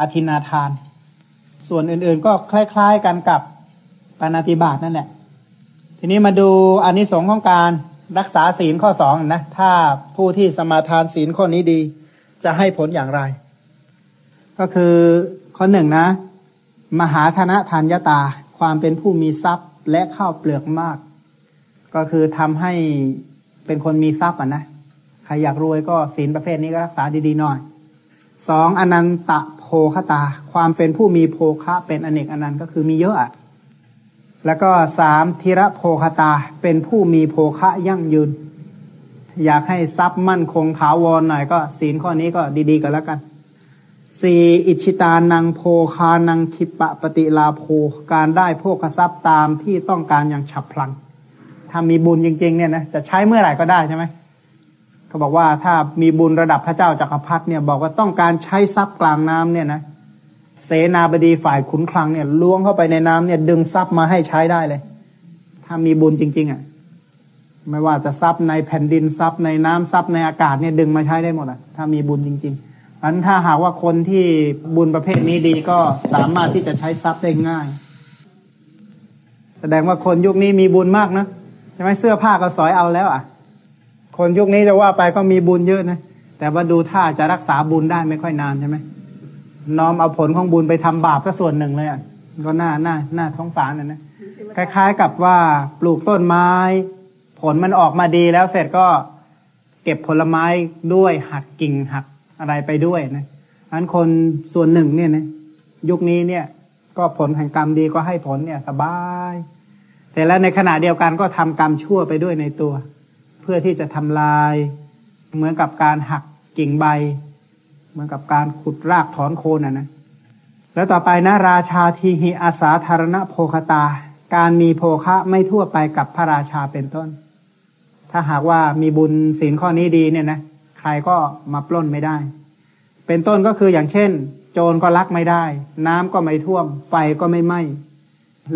อธินาทาน ส่วนอื่นๆก็คล้ายๆกันกับปานาติบาตนั่นแหละ ทีนี้มาดูอานิสงส์ของการรักษาศีลข้อสองนะ ถ้าผู้ที่สมาทานศีลข้อนี้ดี จะให้ผลอย่างไร ก็คือข้อหนึ่งนะ มหาธนะทานยตา ความเป็นผู้มีทรัพย์และข้าวเปลือกมาก ก็คือทำให้เป็นคนมีทรัพย์อะนะใครอยากรวยก็ศีลประเภทนี้ก็รักษาดีๆหน่อยสองอนันตะโภคตา ความเป็นผู้มีโภคะเป็นอเนกอนันต์ก็คือมีเยอะอะแล้วก็สามธีระโภคตาเป็นผู้มีโภคะยั่งยืน อยากให้ทรัพย์มั่นคงถาวรหน่อยก็ศีลข้อนี้ก็ดีๆกันแล้วกัน สี่อิชิตานังโพคานังคิปะปฏิลาโภการได้โภคทรัพย์ตามที่ต้องการอย่างฉับพลันถ้ามีบุญจริง ๆ เนี่ยนะจะใช้เมื่อไหร่ก็ได้ใช่ไหมเขาบอกว่าถ้ามีบุญระดับพระเจ้าจักรพรรดิเนี่ยบอกว่าต้องการใช้ทรัพย์กลางน้ำเนี่ยนะเสนาบดีฝ่ายขุนคลังเนี่ยล้วงเข้าไปในน้ำเนี่ย ดึงทรัพย์มาให้ใช้ได้เลย ถ้ามีบุญจริง ๆ อะ ไม่ว่าจะทรัพย์ในแผ่นดินทรัพย์ในน้ำทรัพย์ในอากาศเนี่ยดึงมาใช้ได้หมดอะ ถ้ามีบุญจริง ๆ อันถ้าหากว่าคนที่บุญประเภทนี้ดีก็สามารถที่จะใช้ทรัพย์ได้ง่าย แสดงว่าคนยุคนี้มีบุญมากนะใช่ไหมเสื้อผ้าก็สอยเอาแล้ว อะ คนยุคนี้จะว่าไปก็มีบุญเยอะนะแต่ว่าดูท่าจะรักษาบุญได้ไม่ค่อยนานใช่ไหมน้อมเอาผลของบุญไปทำบาปก็ส่วนหนึ่งเลยอะก็น่าน่าน่าท้องสารนะนะคล้าย ๆ กับว่าปลูกต้นไม้ ผลมันออกมาดีแล้วเสร็จก็เก็บผลไม้ด้วยหักกิ่งหัก อะไรไปด้วยนะอันคนส่วนหนึ่งเนี่ยนะยุคนี้เนี่ย ก็ผลแห่งกรรมดีก็ให้ผลเนี่ย สบายแต่แล้วในขณะเดียวกันก็ทำกรรมชั่วไปด้วยในตัว เพื่อที่จะทำลายเหมือนกับการหักกิ่งใบ เหมือนกับการขุดรากถอนโคนอะนะแล้วต่อไปนะราชาทีหิอาสาธารณโภคตา การมีโภคะไม่ทั่วไปกับพระราชาเป็นต้น ถ้าหากว่ามีบุญศีลข้อนี้ดีเนี่ยนะ ใครก็มาปล้นไม่ได้ เป็นต้นก็คืออย่างเช่น โจรก็ลักไม่ได้ น้ำก็ไม่ท่วม ไฟก็ไม่ไหม้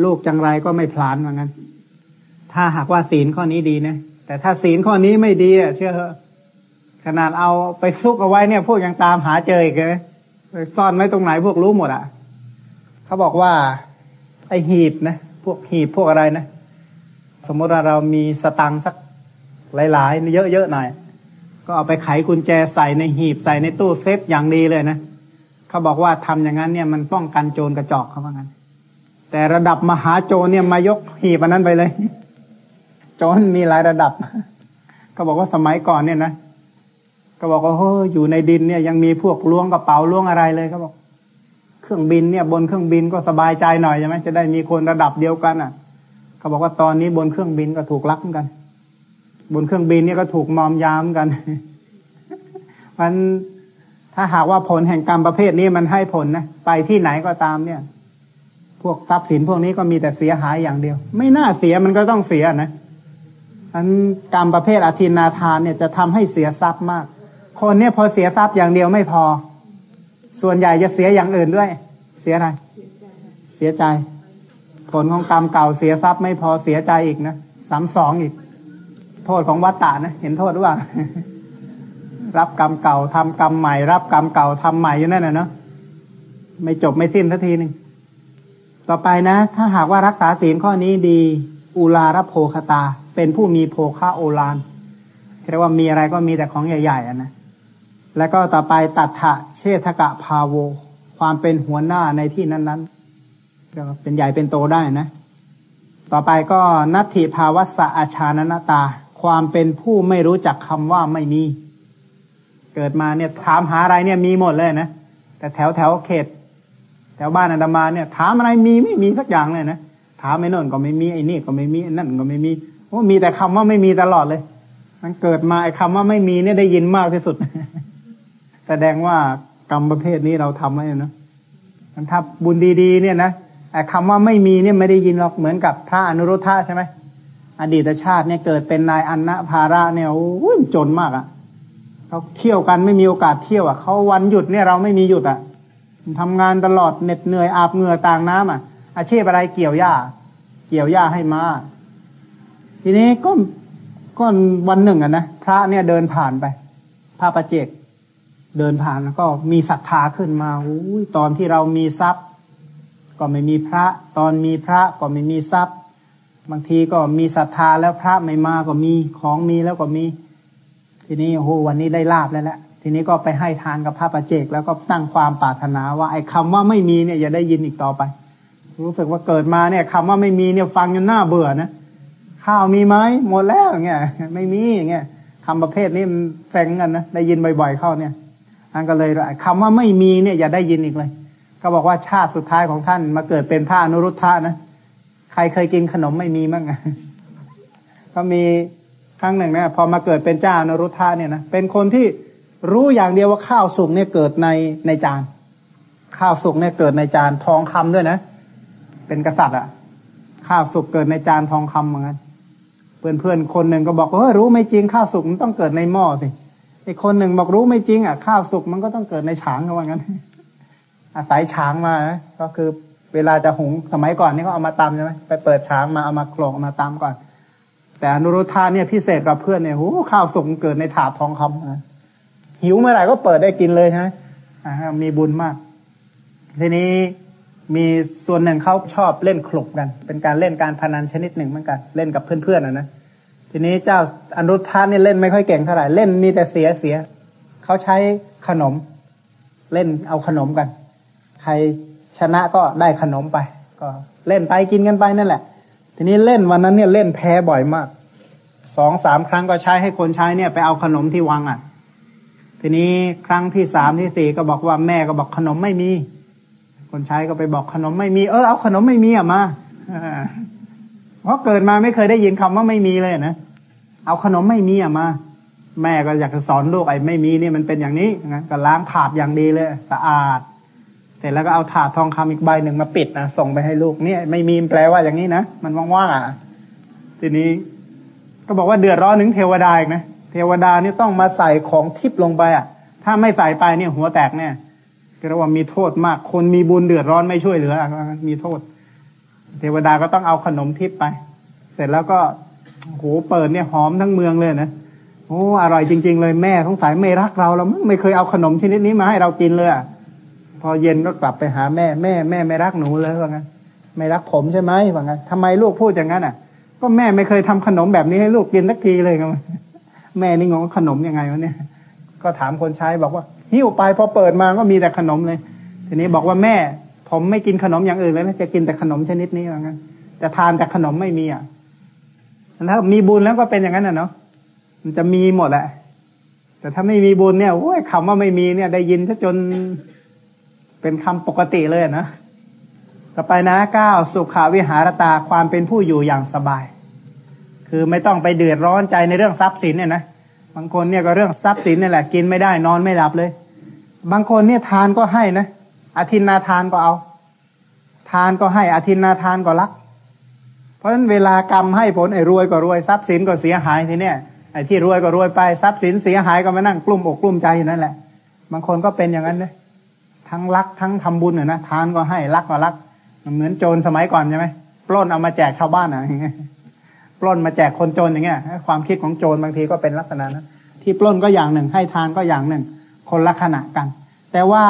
ลูกจังไรก็ไม่พลานเหมือนกันถ้าหากว่าศีลข้อนี้ดีนะแต่ถ้าศีลข้อนี้ไม่ดีอะเชื่อเถอะขนาดเอาไปซุกเอาไว้เนี่ย พวกยังตามหาเจออีกเลยไปซ่อนไว้ตรงไหนพวกรู้หมดอะเขาบอกว่า ไอหีบนะพวกหีบพวกอะไรนะ สมมติว่าเรามีสตังสักหลายๆเยอะๆหน่อย ก็เอาไปไขกุญแจใส่ในหีบใส่ในตู้เซฟอย่างดีเลยนะเขาบอกว่าทำอย่างนั้นเนี่ยมันป้องกันโจรกระจอกเขาว่างั้น แต่ระดับมหาโจรเนี่ยมายกหีบอันนั้นไปเลย โจรมีหลายระดับเขาบอกว่าสมัยก่อนเนี่ยนะก็บอกว่าเฮ้ยอยู่ในดินเนี่ยยังมีพวกล้วงกระเป๋าล้วงอะไรเลยเขาบอก เครื่องบินเนี่ย บนเครื่องบินก็สบายใจหน่อยใช่ไหมจะได้มีคนระดับเดียวกันอะเขาบอกว่าตอนนี้บนเครื่องบินก็ถูกลักเหมือนกัน บนเครื่องบินเนี่ยก็ถูกมอมยามกันมันถ้าหากว่าผลแห่งกรรมประเภทนี้มันให้ผลนะไปที่ไหนก็ตามเนี่ย พวกทรัพย์สินพวกนี้ก็มีแต่เสียหายอย่างเดียว ไม่น่าเสียมันก็ต้องเสียนะอันกรรมประเภทอธินาทานเนี่ยจะทำให้เสียทรัพย์มาก คนเนี่ยพอเสียทรัพย์อย่างเดียวไม่พอ ส่วนใหญ่จะเสียอย่างอื่นด้วย เสียอะไร เสียใจ ผลของกรรมเก่าเสียทรัพย์ไม่พอเสียใจอีกนะสามสองอีก โทษของวัตตะนะ เห็นโทษหรือเปล่ารับกรรมเก่าทำกรรมใหม่ รับกรรมเก่าทำใหม่อยู่นั่นน่ะเนาะไม่จบไม่สิ้นสักทีหนึ่งต่อไปนะ ถ้าหากว่ารักษาศีลข้อนี้ดี อุลารโภคตา เป็นผู้มีโภคะโอลานเรียกว่ามีอะไรก็มีแต่ของใหญ่ๆอะนะแล้วก็ต่อไปตัดถะเชษกะพาโว ความเป็นหัวหน้าในที่นั้นๆก็เป็นใหญ่เป็นโตได้นะ ต่อไปก็นัตถิภาวัสสะอาชานนตา ความเป็นผู้ไม่รู้จักคำว่าไม่มี เกิดมาเนี่ยถามหาอะไรเนี่ยมีหมดเลยนะแต่แถวแถวเขต แถวบ้านอาตมาเนี่ย ถามอะไรมีไม่มีสักอย่างเลยนะถามไอ้นนก็ไม่มีไอ้นี่ก็ไม่มีไอ้นั่นก็ไม่มีโอ้มีแต่คำว่าไม่มีตลอดเลย มันเกิดมาไอ้คำว่าไม่มีเนี่ยได้ยินมากที่สุด แสดงว่ากรรมประเภทนี้เราทำไว้นะมันถ้าบุญดีๆ เนี่ยนะไอ้คำว่าไม่มีเนี่ยไม่ได้ยินหรอกเหมือนกับพระอนุรุทธะใช่ไหม อดีตชาติเนี่ยเกิดเป็นนายอันนะภาระเนี่ยโอ้ยจนมากอะ่ะเขาเที่ยวกันไม่มีโอกาสเที่ยวอะ่ะเขาวันหยุดเนี่ยเราไม่มีหยุดอะ่ะทำงานตลอดเหน็ดเหนื่อยอาบเหงื่อต่างน้ำอะ อาชีพอะไรเกี่ยวหญ้า เกี่ยวหญ้าให้มาทีนี้ก็ก็วันหนึ่งอะนะพระเนี่ยเดินผ่านไปพระประเจกเดินผ่านแล้วก็มีศรัทธาขึ้นมาอุ้ยตอนที่เรามีทรัพย์ ก็ไม่มีพระ ตอนมีพระก็ไม่มีทรัพย์ บางทีก็มีศรัทธาแล้วพระไม่มาก็มีของมีแล้วก็มี ทีนี้โอ้โหวันนี้ได้ลาบแล้วแหละทีนี้ก็ไปให้ทานกับพระประเจก แล้วก็ตั้งความปรารถนาว่าไอ้คาว่าไม่มีเนี่ยอย่าได้ยินอีกต่อไป รู้สึกว่าเกิดมาเนี่ยคำว่าไม่มีเนี่ยฟังจนหน้าเบื่อนะข้าวมีไหมหมดแล้วเงี้ยไม่มีอย่างเงี้ยคำประเภทนี้มันแฝงกันนะได้ยินบ่อยๆเข้าเนี่ยอันก็เลยคำว่าไม่มีเนี่ยอย่าได้ยินอีกเลย ก็บอกว่าชาติสุดท้ายของท่านมาเกิดเป็นพระอนุรุทธะนะ ใครเคยกินขนมไม่มีมั้งก็มีครั้งหนึ่งนะพอมาเกิดเป็นเจ้านรุทธะเนี่ยนะเป็นคนที่รู้อย่างเดียวว่าข้าวสุกเนี่ยเกิดในในจาน ข้าวสุกเนี่ยเกิดในจานทองคำด้วยนะ เป็นกษัตริย์อะ ข้าวสุกเกิดในจานทองคำเหมือนกันเพื่อนเพื่อนคนหนึ่งก็บอกว่าเฮ้ยรู้ไม่จริงข้าวสุกมันต้องเกิดในหม้อสิอีกคนหนึ่งบอกรู้ไม่จริงอะข้าวสุกมันก็ต้องเกิดในฉางก็ว่างั้น อาศัยฉางมาก็คือ เวลาจะหุงสมัยก่อนนี่ก็เอามาตำใช่ไหมไปเปิดฉางมาเอามาโขลกเอามาตำก่อน แต่อนุรุทธาเนี่ยพิเศษกับเพื่อนเนี่ยโอ้ข้าวสุกเกิดในถาดทองคำนะหิวเมื่อไหร่ก็เปิดได้กินเลยใช่ไหมมีบุญมาก ทีนี้มีส่วนหนึ่งเขาชอบเล่นคลุกกัน เป็นการเล่นการพนันชนิดหนึ่งเหมือนกัน เล่นกับเพื่อนๆนะนะทีนี้เจ้าอนุทานเนี่ยเล่นไม่ค่อยเก่งเท่าไหร่เล่นมีแต่เสียเสียเขาใช้ขนม เล่นเอาขนมกัน ใคร ชนะก็ได้ขนมไป ก็เล่นไปกินกันไปนั่นแหละ ทีนี้เล่นวันนั้นเนี่ยเล่นแพ้บ่อยมากสองสามครั้งก็ใช้ให้คนใช้เนี่ยไปเอาขนมที่วังอะ ทีนี้ครั้งที่สามที่สี่ก็บอกว่าแม่ก็บอกขนมไม่มี คนใช้ก็ไปบอกขนมไม่มี เออเอาขนมไม่มีอะมาเพราะเกิดมาไม่เคยได้ยินคำว่าไม่มีเลยนะเอาขนมไม่มีอะมาแม่ก็อยากจะสอนลูกไอ้ไม่มีเนี่ยมันเป็นอย่างนี้นะก็ล้างถาดอย่างดีเลย สะอาด ร็จแล้วก็เอาถาดทองคำอีกใบหนึ่งมาปิดนะส่งไปให้ลูกเนี่ยไม่มีแปลว่าอย่างนี้นะมันว่างๆอะทีนี้ก็บอกว่าเดือดร้อนถึงเทวดาอีกนะเทวดานี่ต้องมาใส่ของทิพย์ลงไปอะ ถ้าไม่ใส่ไปเนี่ย หัวแตกเนี่ยเรียกว่ามีโทษมาก คนมีบุญเดือดร้อนไม่ช่วยเหลือมีโทษ เทวดาก็ต้องเอาขนมทิพย์ไป เสร็จแล้วก็โหเปิดเนี่ยหอมทั้งเมืองเลยนะโอ้อร่อยจริง ๆ เลยแม่สงสัยไม่รักเราเราไม่เคยเอาขนมชนิดนี้มาให้เรากินเลย พอเย็นก็กลับไปหาแม่แม่แม่ไม่รักหนูเลยว่างั้นไม่รักผมใช่ไหมว่างั้นทำไมลูกพูดอย่างนั้นอะ ก็แม่ไม่เคยทำขนมแบบนี้ให้ลูกกินสักทีเลยครับแม่นี่งงขนมยังไงวะเนี่ย ก็ถามคนใช้บอกว่าหิ้วไปพอเปิดมาก็มีแต่ขนมเลย ทีนี้บอกว่าแม่ ผมไม่กินขนมอย่างอื่นเลยนะจะกินแต่ขนมชนิดนี้เหมือนกันจะทานแต่ขนมไม่มีอะถ้ามีบุญแล้วก็เป็นอย่างนั้นอะเนาะมันจะมีหมดแหละแต่ถ้าไม่มีบุญเนี่ยโอ้ยคำว่าไม่มีเนี่ย ได้ยินซะจน เป็นคำปกติเลยนะ ต่อไปนะเก้าสุขาวิหารตาความเป็นผู้อยู่อย่างสบาย คือไม่ต้องไปเดือดร้อนใจในเรื่องทรัพย์สินเนี่ยนะบางคนเนี่ยก็เรื่องทรัพย์สินนี่แหละ กินไม่ได้นอนไม่หลับเลย บางคนเนี่ยทานก็ให้นะอาทินนาทานก็เอา ทานก็ให้อาทินนาทานก็รัก เพราะฉะนั้นเวลากรรมให้ผลไอ้รวยก็รวยทรัพย์สินก็เสียหายทีเนี้ยไอ้ที่รวยก็รวยไปทรัพย์สินเสียหายก็มานั่งกลุ้มอกกลุ้มใจอยู่นั่นแหละ บางคนก็เป็นอย่างนั้นเลย ทั้งรักทั้งทำบุญน่ยนะทานก็ให้รักก็รักเหมือนโจรสมัยก่อนใช่ไหมปล้นเอามาแจกชาวบ้านอะอย่างเงี้ยปล้นมาแจกคนโจนอย่างเงี้ยความคิดของโจรบางทีก็เป็นลักษณะนั้นที่ปล้นก็อย่างหนึ่ง ให้ทานก็อย่างหนึ่ง คนละขณะกัน แต่ว่า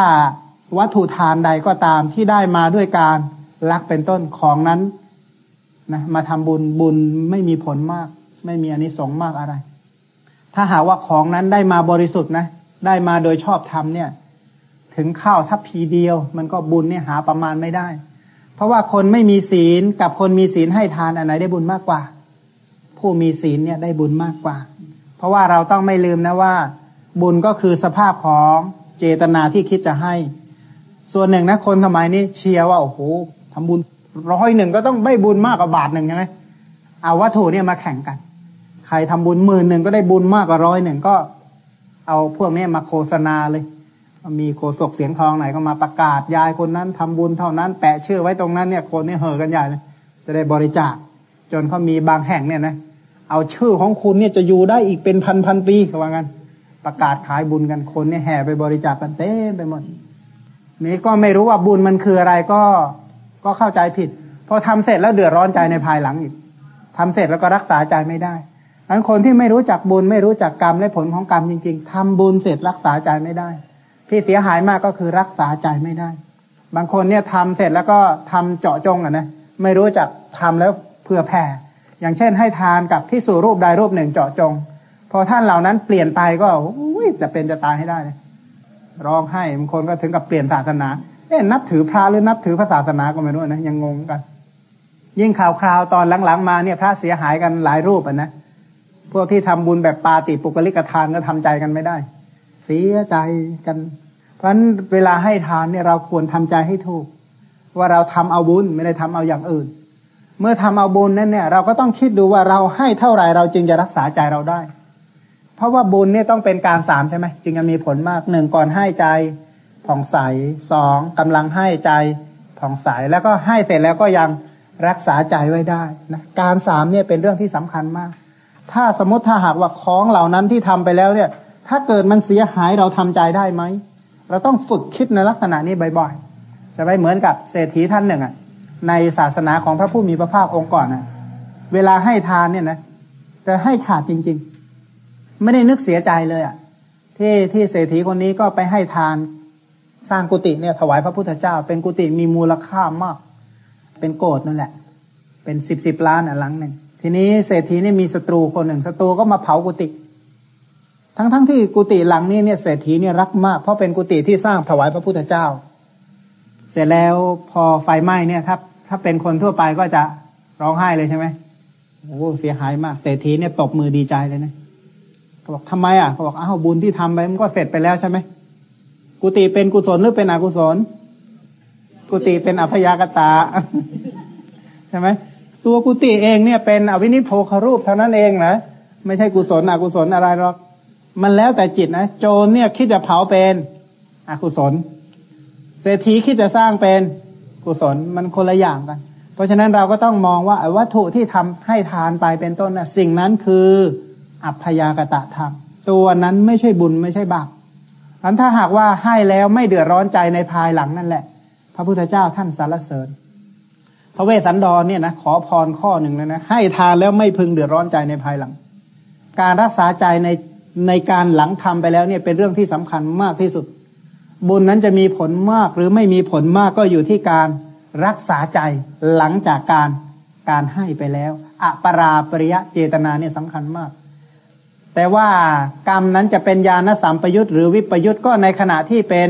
วัตถุทานใดก็ตามที่ได้มาด้วยการรักเป็นต้นของนั้นนะมาทำบุญบุญไม่มีผลมาก ไม่มีอนิสงส์มากอะไร ถ้าหาว่าของนั้นได้มาบริสุทธิ์นะ ได้มาโดยชอบธรรมเนี่ย ถึงข้าวทัพพีเดียว มันก็บุญเนี่ยหาประมาณไม่ได้ เพราะว่าคนไม่มีศีลกับคนมีศีลให้ทานอันไหนได้บุญมากกว่า ผู้มีศีลเนี่ยได้บุญมากกว่า เพราะว่าเราต้องไม่ลืมนะว่า บุญก็คือสภาพของเจตนาที่คิดจะให้ ส่วนหนึ่งนะคนสมัยนี้เชียร์ว่าโอ้โหทำบุญร้อยหนึ่งก็ต้องไม่บุญมากกว่าบาทหนึ่งใช่ไหมเอาวัตถุเนี่ยมาแข่งกัน ใครทำบุญหมื่นหนึ่งก็ได้บุญมากกว่าร้อยหนึ่งก็ เอาพวกนี้มาโฆษณาเลย มีโฆษกเสียงทองไหนก็มาประกาศยายคนนั้นทำบุญเท่านั้น แปะชื่อไว้ตรงนั้นเนี่ย คนนี่เห่อกันใหญ่เลยจะได้บริจาค จนเขามีบางแห่งเนี่ยนะเอาชื่อของคุณเนี่ยจะอยู่ได้อีกเป็นพันพันปีเขาว่างั้นประกาศขายบุญกันคนเนี่ยแห่ไปบริจาคกันเต็มไปหมดนี่ก็ไม่รู้ว่าบุญมันคืออะไรก็ก็เข้าใจผิดพอทำเสร็จแล้วเดือดร้อนใจในภายหลังอีกทำเสร็จแล้วก็รักษาใจไม่ได้ดังคนที่ไม่รู้จักบุญไม่รู้จักกรรมและผลของกรรมจริง ๆทำบุญเสร็จรักษาใจไม่ได้ ที่เสียหายมากก็คือรักษาใจไม่ได้ บางคนเนี่ยทำเสร็จแล้วก็ทำเจาะจงอะนะไม่รู้จักทำแล้วเพื่อแผ่ อย่างเช่น ให้ทานกับที่สู่รูปใดรูปหนึ่งเจาะจง พอท่านเหล่านั้นเปลี่ยนไปก็จะเป็นจะตายให้ได้เลยร้องไห้บางคนก็ถึงกับเปลี่ยนศาสนาเอ๊ะนับถือพระหรือนับถือพระศาสนาก็ไม่รู้นะยังงงกัน ยิ่งข่าวคราวตอนหลังๆมาเนี่ยพระเสียหายกันหลายรูปอะนะพวกที่ทำบุญแบบปาติปุกลิกทานก็ทำใจกันไม่ได้ เสียใจกัน เพราะฉะนั้นเวลาให้ทานเนี่ยเราควรทำใจให้ถูก ว่าเราทำเอาบุญไม่ได้ทำเอาอย่างอื่น เมื่อทำเอาบุญนั้นเนี่ยเราก็ต้องคิดดูว่าเราให้เท่าไหร่เราจึงจะรักษาใจเราได้ เพราะว่าบุญเนี่ยต้องเป็นการสามใช่ไหมจึงจะมีผลมากหนึ่งก่อนให้ใจผ่องใสสองกำลังให้ใจผ่องใสแล้วก็ให้เสร็จแล้วก็ยังรักษาใจไว้ได้นะการสามเนี่ยเป็นเรื่องที่สำคัญมาก ถ้าสมมติถ้าหากว่าของเหล่านั้นที่ทำไปแล้วเนี่ย ถ้าเกิดมันเสียหายเราทำใจได้ไหม เราต้องฝึกคิดในลักษณะนี้บ่อยๆจะไปเหมือนกับเศรษฐีท่านหนึ่งอะ ในศาสนาของพระผู้มีพระภาคองค์ก่อนอะเวลาให้ทานเนี่ยนะจะให้ขาดจริง ๆ ไม่ได้นึกเสียใจเลยอะ ที่ที่เศรษฐีคนนี้ก็ไปให้ทาน สร้างกุฏิเนี่ย ถวายพระพุทธเจ้า เป็นกุฏิมีมูลค่ามาก เป็นโกดนั่นแหละ เป็นสิบสิบล้านอะหลังหนึ่งทีนี้เศรษฐีนี่มีศัตรูคนหนึ่งศัตรูก็มาเผากุฏิ ทั้งทั้งที่กุฏิหลังนี้เนี่ยเศรษฐีเนี่ยรักมากเพราะเป็นกุฏิที่สร้างถวายพระพุทธเจ้า เสร็จแล้วพอไฟไหม้เนี่ยถ้าถ้าเป็นคนทั่วไปก็จะร้องไห้เลยใช่ไหมโอ้เสียหายมากเศรษฐีเนี่ยตบมือดีใจเลยนะเขาบอกทำไมอะเขาบอกอ้าวบุญที่ทำไปมันก็เสร็จไปแล้วใช่ไหมกุฏิเป็นกุศลหรือเป็นอกุศล กุฏิเป็นอภยากตาใช่ไหมตัวกุฏิเองเนี่ยเป็นอวินิโพคารูปเท่านั้นเองนะไม่ใช่กุศลอกุศลอะไรหรอก มันแล้วแต่จิตนะโจรเนี่ยคิดจะเผาเป็นอกุศลเศรษฐีคิดจะสร้างเป็นกุศลมันคนละอย่างกัน เพราะฉะนั้นเราก็ต้องมองว่าวัตถุที่ทำให้ทานไปเป็นต้นนะสิ่งนั้นคืออัพยากตะธรรมตัวนั้นไม่ใช่บุญไม่ใช่บาปอันถ้าหากว่าให้แล้วไม่เดือดร้อนใจในภายหลังนั่นแหละ พระพุทธเจ้าท่านสรรเสริญ พระเวสสันดรเนี่ยนะขอพรข้อหนึ่งนะนะให้ทานแล้วไม่พึงเดือดร้อนใจในภายหลัง การรักษาใจใน ในการหลังทำไปแล้วเนี่ยเป็นเรื่องที่สำคัญมากที่สุด บุญนั้นจะมีผลมากหรือไม่มีผลมากก็อยู่ที่การรักษาใจหลังจากการการให้ไปแล้วอปราปริยะเจตนาเนี่ยสำคัญมาก แต่ว่ากรรมนั้นจะเป็นญาณสัมปยุตหรือวิปยุตก็ในขณะที่เป็น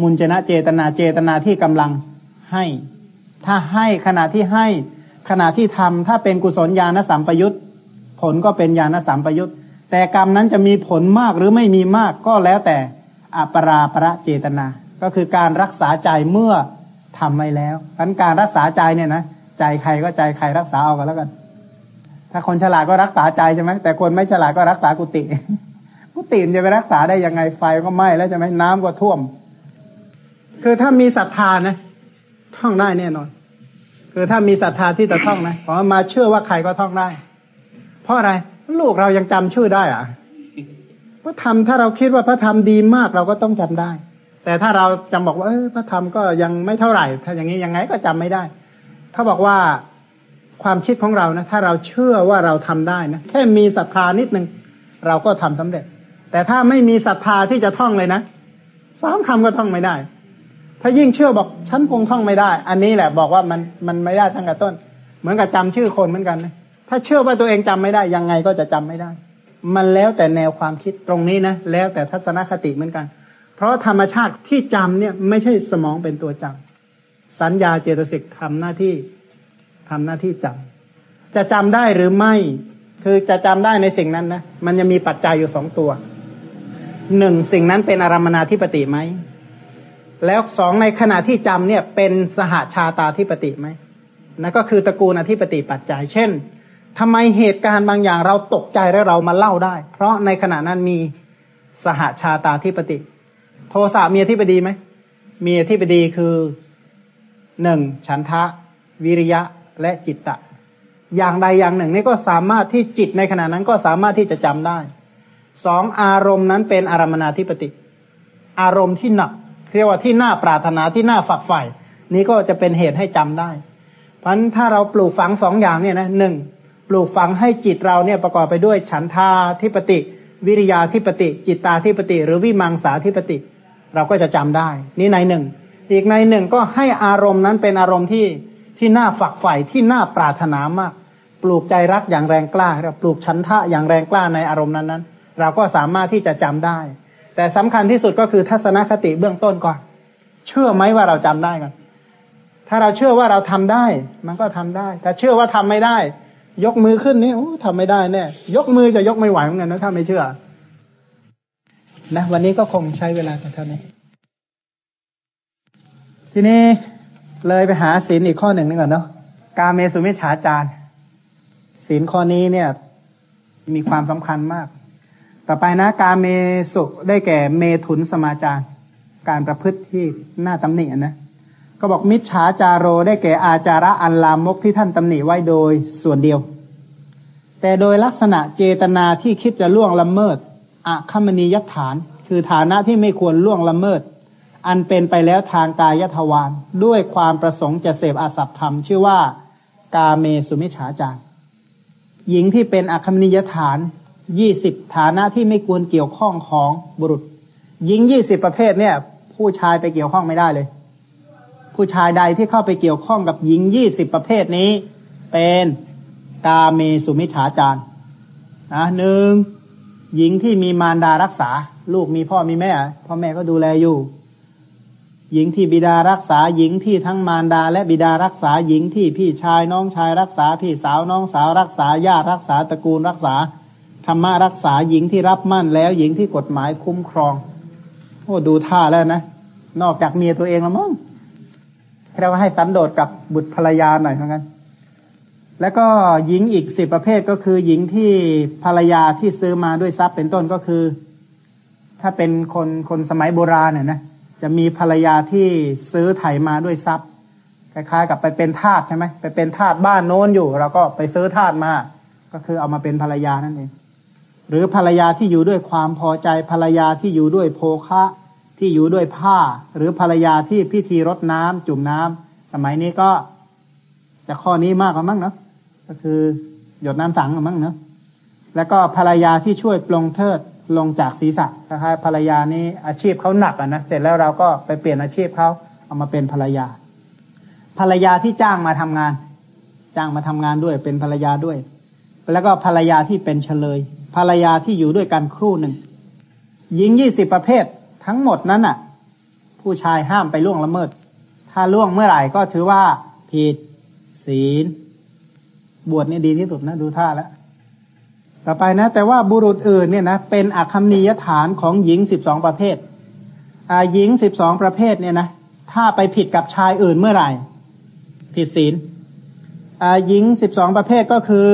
มุญจนะเจตนาเจตนาที่กำลังให้ ถ้าให้ขณะที่ให้ขณะที่ทำถ้าเป็นกุศลญาณสัมปยุตผลก็เป็นญาณสัมปยุต แต่กรรมนั้นจะมีผลมากหรือไม่มีมากก็แล้วแต่อปราประเจตนา ก็คือการรักษาใจเมื่อทำไว้แล้วพันการรักษาใจเนี่ยนะใจใครก็ใจใครรักษาเอากันแล้วกัน ถ้าคนฉลาดก็รักษาใจใช่ไหมแต่คนไม่ฉลาดก็รักษากุฏิกุฏิจะไปรักษาได้ยังไงไฟก็ไหม้แล้วใช่ไหมน้ำก็ท่วม คือถ้ามีศรัทธานะท่องได้แน่นอน คือถ้ามีศรัทธาที่จะท่องนะขอมาเชื่อว่าใครก็ท่องได้ เพราะอะไร ลูกเรายังจำชื่อได้อะพระธรรมถ้าเราคิดว่าพระธรรมดีมากเราก็ต้องจำได้ แต่ถ้าเราจำบอกว่าเออพระธรรมก็ยังไม่เท่าไหร่ ถ้าอย่างนี้ยังไงก็จำไม่ได้เขาบอกว่าความคิดของเรานะถ้าเราเชื่อว่าเราทำได้นะแค่มีศรัทธานิดนึงเราก็ทำสำเร็จ แต่ถ้าไม่มีศรัทธาที่จะท่องเลยนะสามคำก็ท่องไม่ได้ ถ้ายิ่งเชื่อบอกฉันคงท่องไม่ได้ อันนี้แหละบอกว่ามันมันไม่ได้ตั้งแต่ต้น เหมือนกับจำชื่อคนเหมือนกันนะ ถ้าเชื่อว่าตัวเองจำไม่ได้ ยังไงก็จะจำไม่ได้ มันแล้วแต่แนวความคิดตรงนี้นะ แล้วแต่ทัศนคติเหมือนกัน เพราะธรรมชาติที่จำเนี่ยไม่ใช่สมองเป็นตัวจำสัญญาเจตสิกทำหน้าที่ทำหน้าที่จำจะจำได้หรือไม่ คือจะจำได้ในสิ่งนั้นนะ มันจะมีปัจจัยอยู่สองตัว หนึ่งสิ่งนั้นเป็นอารมณนาธิปติไหม แล้วสองในขณะที่จำเนี่ยเป็นสหาชาตาธิปติไหมนั่นก็คือตระกูลอธิปติปัจจัย เช่น ทำไมเหตุการณ์บางอย่างเราตกใจแล้วเรามาเล่าได้ เพราะในขณะนั้นมีสหาชาตาธิปติ โทสะมีอธิปดีไหมมีอธิปดีคือหนึ่งฉันทะ วิริยะและจิตตะ อย่างใดอย่างหนึ่งนี่ก็สามารถที่จิตในขณะนั้นก็สามารถที่จะจำได้สองอารมณ์นั้นเป็นอารมณนาธิปติ อารมณ์ที่หนักเรียกว่าที่น่าปรารถนาที่น่าฝักใฝ่นี้ก็จะเป็นเหตุให้จำได้ เพราะฉะนั้นถ้าเราปลูกฝังสองอย่างเนี่ยนะหนึ่ง ลูกฝังให้จิตเราเนี่ยประกอบไปด้วยฉันทาธิปติ วิริยาธิปติ จิตตาธิปติ หรือวิมังสาธิปติ เราก็จะจำได้ นี่ในหนึ่ง อีกในหนึ่งก็ให้อารมณ์นั้นเป็นอารมณ์ที่ที่น่าฝักใฝ่ที่น่าปรารถนามาก ปลูกใจรักอย่างแรงกล้าเราปลูกชันทะอย่างแรงกล้าในอารมณ์นั้นนั้นเราก็สามารถที่จะจำได้ แต่สำคัญที่สุดก็คือทัศนคติเบื้องต้นก่อน เชื่อไหมว่าเราจำได้ก่อนถ้าเราเชื่อว่าเราทำได้ มันก็ทำได้แต่เชื่อว่าทำไม่ได้ ยกมือขึ้นนี่โอ้ทำไม่ได้แน่ยกมือจะยกไม่ไหวเหมือนกันนะถ้าไม่เชื่อ นะวันนี้ก็คงใช้เวลาเท่านี้ ทีนี้เลยไปหาศีลอีกข้อหนึ่งนี่ก่อนเนาะกาเมสุมิชาจารศีลข้อนี้เนี่ย มีความสำคัญมาก ต่อไปนะ กาเมสุได้แก่เมถุนสมาจารการประพฤติที่น่าตำหนินะ ก็บอกมิจฉาจารโรได้แก่อาจาระอันลามกที่ท่านตำหนิไว้โดยส่วนเดียว แต่โดยลักษณะเจตนาที่คิดจะล่วงละเมิดอะคมณียฐาน คือฐานะที่ไม่ควรล่วงละเมิด อันเป็นไปแล้วทางกายทวารด้วยความประสงค์จะเสพอาสัพธรรม ชื่อว่ากาเมสุมิฉาจารหญิงที่เป็นอคมนิยฐานยี่สิบฐานะที่ไม่ควรเกี่ยวข้องของบุรุษ หญิงยี่สิบประเภทเนี่ย ผู้ชายไปเกี่ยวข้องไม่ได้เลย ผู้ชายใดที่เข้าไปเกี่ยวข้องกับหญิงยี่สิบประเภทนี้ เป็นกาเมสุมิฉาจารนะหนึ่งหญิงที่มีมารดารักษา ลูกมีพ่อมีแม่พ่อแม่ก็ดูแลอยู่ หญิงที่บิดารักษาหญิงที่ทั้งมารดา และบิดารักษาหญิงที่พี่ชายน้องชายรักษา พี่สาวน้องสาวรักษาญาติรักษาตระกูลรักษาธรรมะรักษาหญิงที่รับมั่นแล้ว หญิงที่กฎหมายคุ้มครองโอ้ดูท่าแล้วนะ นอกจากเมียตัวเองแล้วมั้ง เราให้สันโดษกับบุตรภรรยาหน่อยเหมือนกันแล้วก็หญิงอีกสิบประเภทก็คือ หญิงที่ภรรยาที่ซื้อมาด้วยทรัพย์เป็นต้นก็คือ ถ้าเป็นคนคนสมัยโบราณเนี่ยนะจะมีภรรยาที่ซื้อไถมาด้วยทรัพย์คล้ายๆกับไปเป็นทาสใช่ไหมไปเป็นทาสบ้านโน้นอยู่เราก็ไปซื้อทาสมา ก็คือเอามาเป็นภรรยานั่นเองหรือภรรยาที่อยู่ด้วยความพอใจภรรยาที่อยู่ด้วยโภคะ ที่อยู่ด้วยผ้า หรือภรรยาที่พิธีรดน้ำจุ่มน้ำสมัยนี้ก็จะข้อนี้มากกว่ามั้งเนาะก็คือหยดน้ำสังกว่ามั้งเนาะแล้วก็ภรรยาที่ช่วยปลงเทิดลงจากศีรษะนะครับภรรยานี้อาชีพเขาหนักอะนะเสร็จแล้วเราก็ไปเปลี่ยนอาชีพเขาเอามาเป็นภรรยา ภรรยาที่จ้างมาทำงาน จ้างมาทำงานด้วยเป็นภรรยาด้วย แล้วก็ภรรยาที่เป็นเฉลย ภรรยาที่อยู่ด้วยกันครู่หนึ่งหญิงยี่สิบประเภท ทั้งหมดนั้นอะ ผู้ชายห้ามไปล่วงละเมิด ถ้าล่วงเมื่อไหร่ก็ถือว่าผิดศีล บวชนี่ดีที่สุดนะ ดูท่าแล้วต่อไปนะ แต่ว่าบุรุษอื่นเนี่ยนะเป็นอคัมนียฐานของหญิงสิบสองประเภทหญิงสิบสองประเภทเนี่ยนะถ้าไปผิดกับชายอื่นเมื่อไหร่ ผิดศีลหญิงสิบสองประเภทก็คือ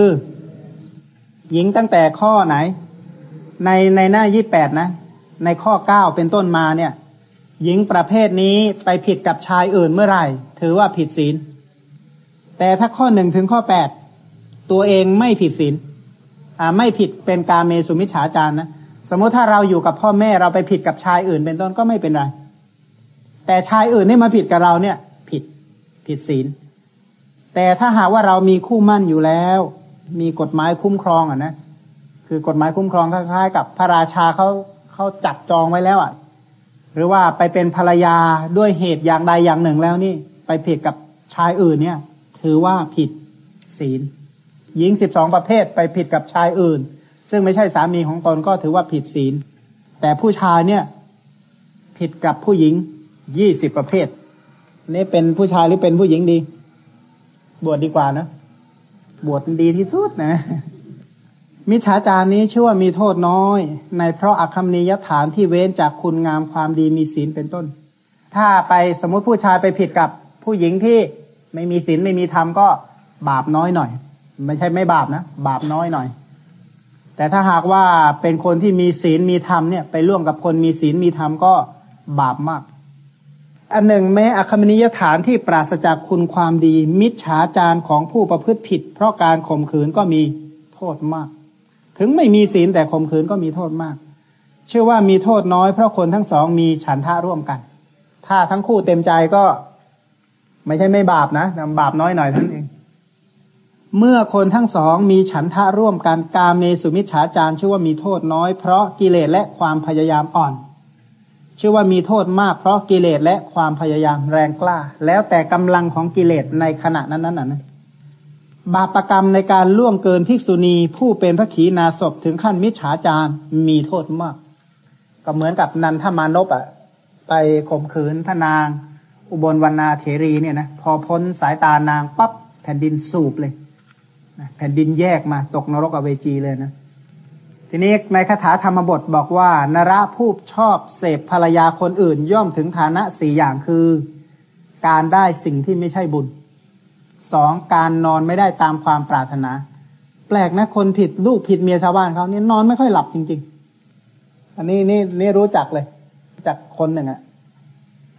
หญิงตั้งแต่ข้อไหน ในในหน้ายี่แปดนะ ในข้อเก้าเป็นต้นมาเนี่ย หญิงประเภทนี้ไปผิดกับชายอื่นเมื่อไหร่ ถือว่าผิดศีล แต่ถ้าข้อหนึ่งถึงข้อแปดตัวเองไม่ผิดศีลอ่าไม่ผิดเป็นกาเมสุมิฉาจารนะสมมติถ้าเราอยู่กับพ่อแม่เราไปผิดกับชายอื่นเป็นต้นก็ไม่เป็นไร แต่ชายอื่นนี่มาผิดกับเราเนี่ย ผิดผิดศีล แต่ถ้าหากว่าเรามีคู่มั่นอยู่แล้ว มีกฎหมายคุ้มครองอะนะคือกฎหมายคุ้มครองคล้ายๆกับพระราชาเขา เขาจับจองไว้แล้วอะ หรือว่าไปเป็นภรรยาด้วยเหตุอย่างใดอย่างหนึ่งแล้วนี่ ไปผิดกับชายอื่นเนี่ย ถือว่าผิดศีลหญิงสิบสองประเภทไปผิดกับชายอื่น ซึ่งไม่ใช่สามีของตนก็ถือว่าผิดศีล แต่ผู้ชายเนี่ย ผิดกับผู้หญิงยี่สิบประเภท นี่เป็นผู้ชายหรือเป็นผู้หญิงดี บวชดีกว่านะ บวชดีที่สุดนะ มิจฉาจารนี้ชื่อว่ามีโทษน้อย ในเพราะอคมนิยฐานที่เว้นจากคุณงามความดีมีศีลเป็นต้น ถ้าไปสมมติผู้ชายไปผิดกับผู้หญิงที่ไม่มีศีลไม่มีธรรมก็บาปน้อยหน่อย ไม่ใช่ไม่บาปนะบาปน้อยหน่อย แต่ถ้าหากว่าเป็นคนที่มีศีลมีธรรมเนี่ย ไปร่วมกับคนมีศีลมีธรรมก็บาปมาก อันหนึ่งแม้อคมนิยฐานที่ปราศจากคุณความดี มิจฉาจารของผู้ประพฤติผิด เพราะการข่มขืนก็มีโทษมาก ถึงไม่มีศีลแต่ข่มขืนก็มีโทษมาก เชื่อว่ามีโทษน้อยเพราะคนทั้งสองมีฉันทะร่วมกัน ถ้าทั้งคู่เต็มใจก็ไม่ใช่ไม่บาปนะบาปน้อยหน่อยเท่านั้นเอง เมื่อคนทั้งสองมีฉันทะร่วมกันกาเมสุมิจฉาจารชื่อว่ามีโทษน้อยเพราะกิเลสและความพยายามอ่อน ชื่อว่ามีโทษมากเพราะกิเลสและความพยายามแรงกล้า แล้วแต่กำลังของกิเลสในขณะนั้นนั้นนะ บาปรกรรมในการล่วงเกินภิกษุณีผู้เป็นพระขีณาสพถึงขั้นมิจฉาจารมีโทษมาก ก็เหมือนกับนันทมานพอะ ไปข่มขืนพระนาง อุบลวรรณาเถรีเนี่ยนะพอพ้นสายตานางปั๊บแผ่นดินสูบเลยแผ่นดินแยกมาตกนรกอเวจีเลยนะทีนี้ในคาถาธรรมบทบอกว่า นระผู้ชอบเสพภรรยาคนอื่นย่อมถึงฐานะสี่อย่างคือ การได้สิ่งที่ไม่ใช่บุญ สองการนอนไม่ได้ตามความปรารถนา แปลกนะคนผิดลูกผิดเมียชาวบ้านเขาเนี่ยนอนไม่ค่อยหลับจริง ๆ อันนี้นี่นี่รู้จักเลย จากคนหนึ่งอะ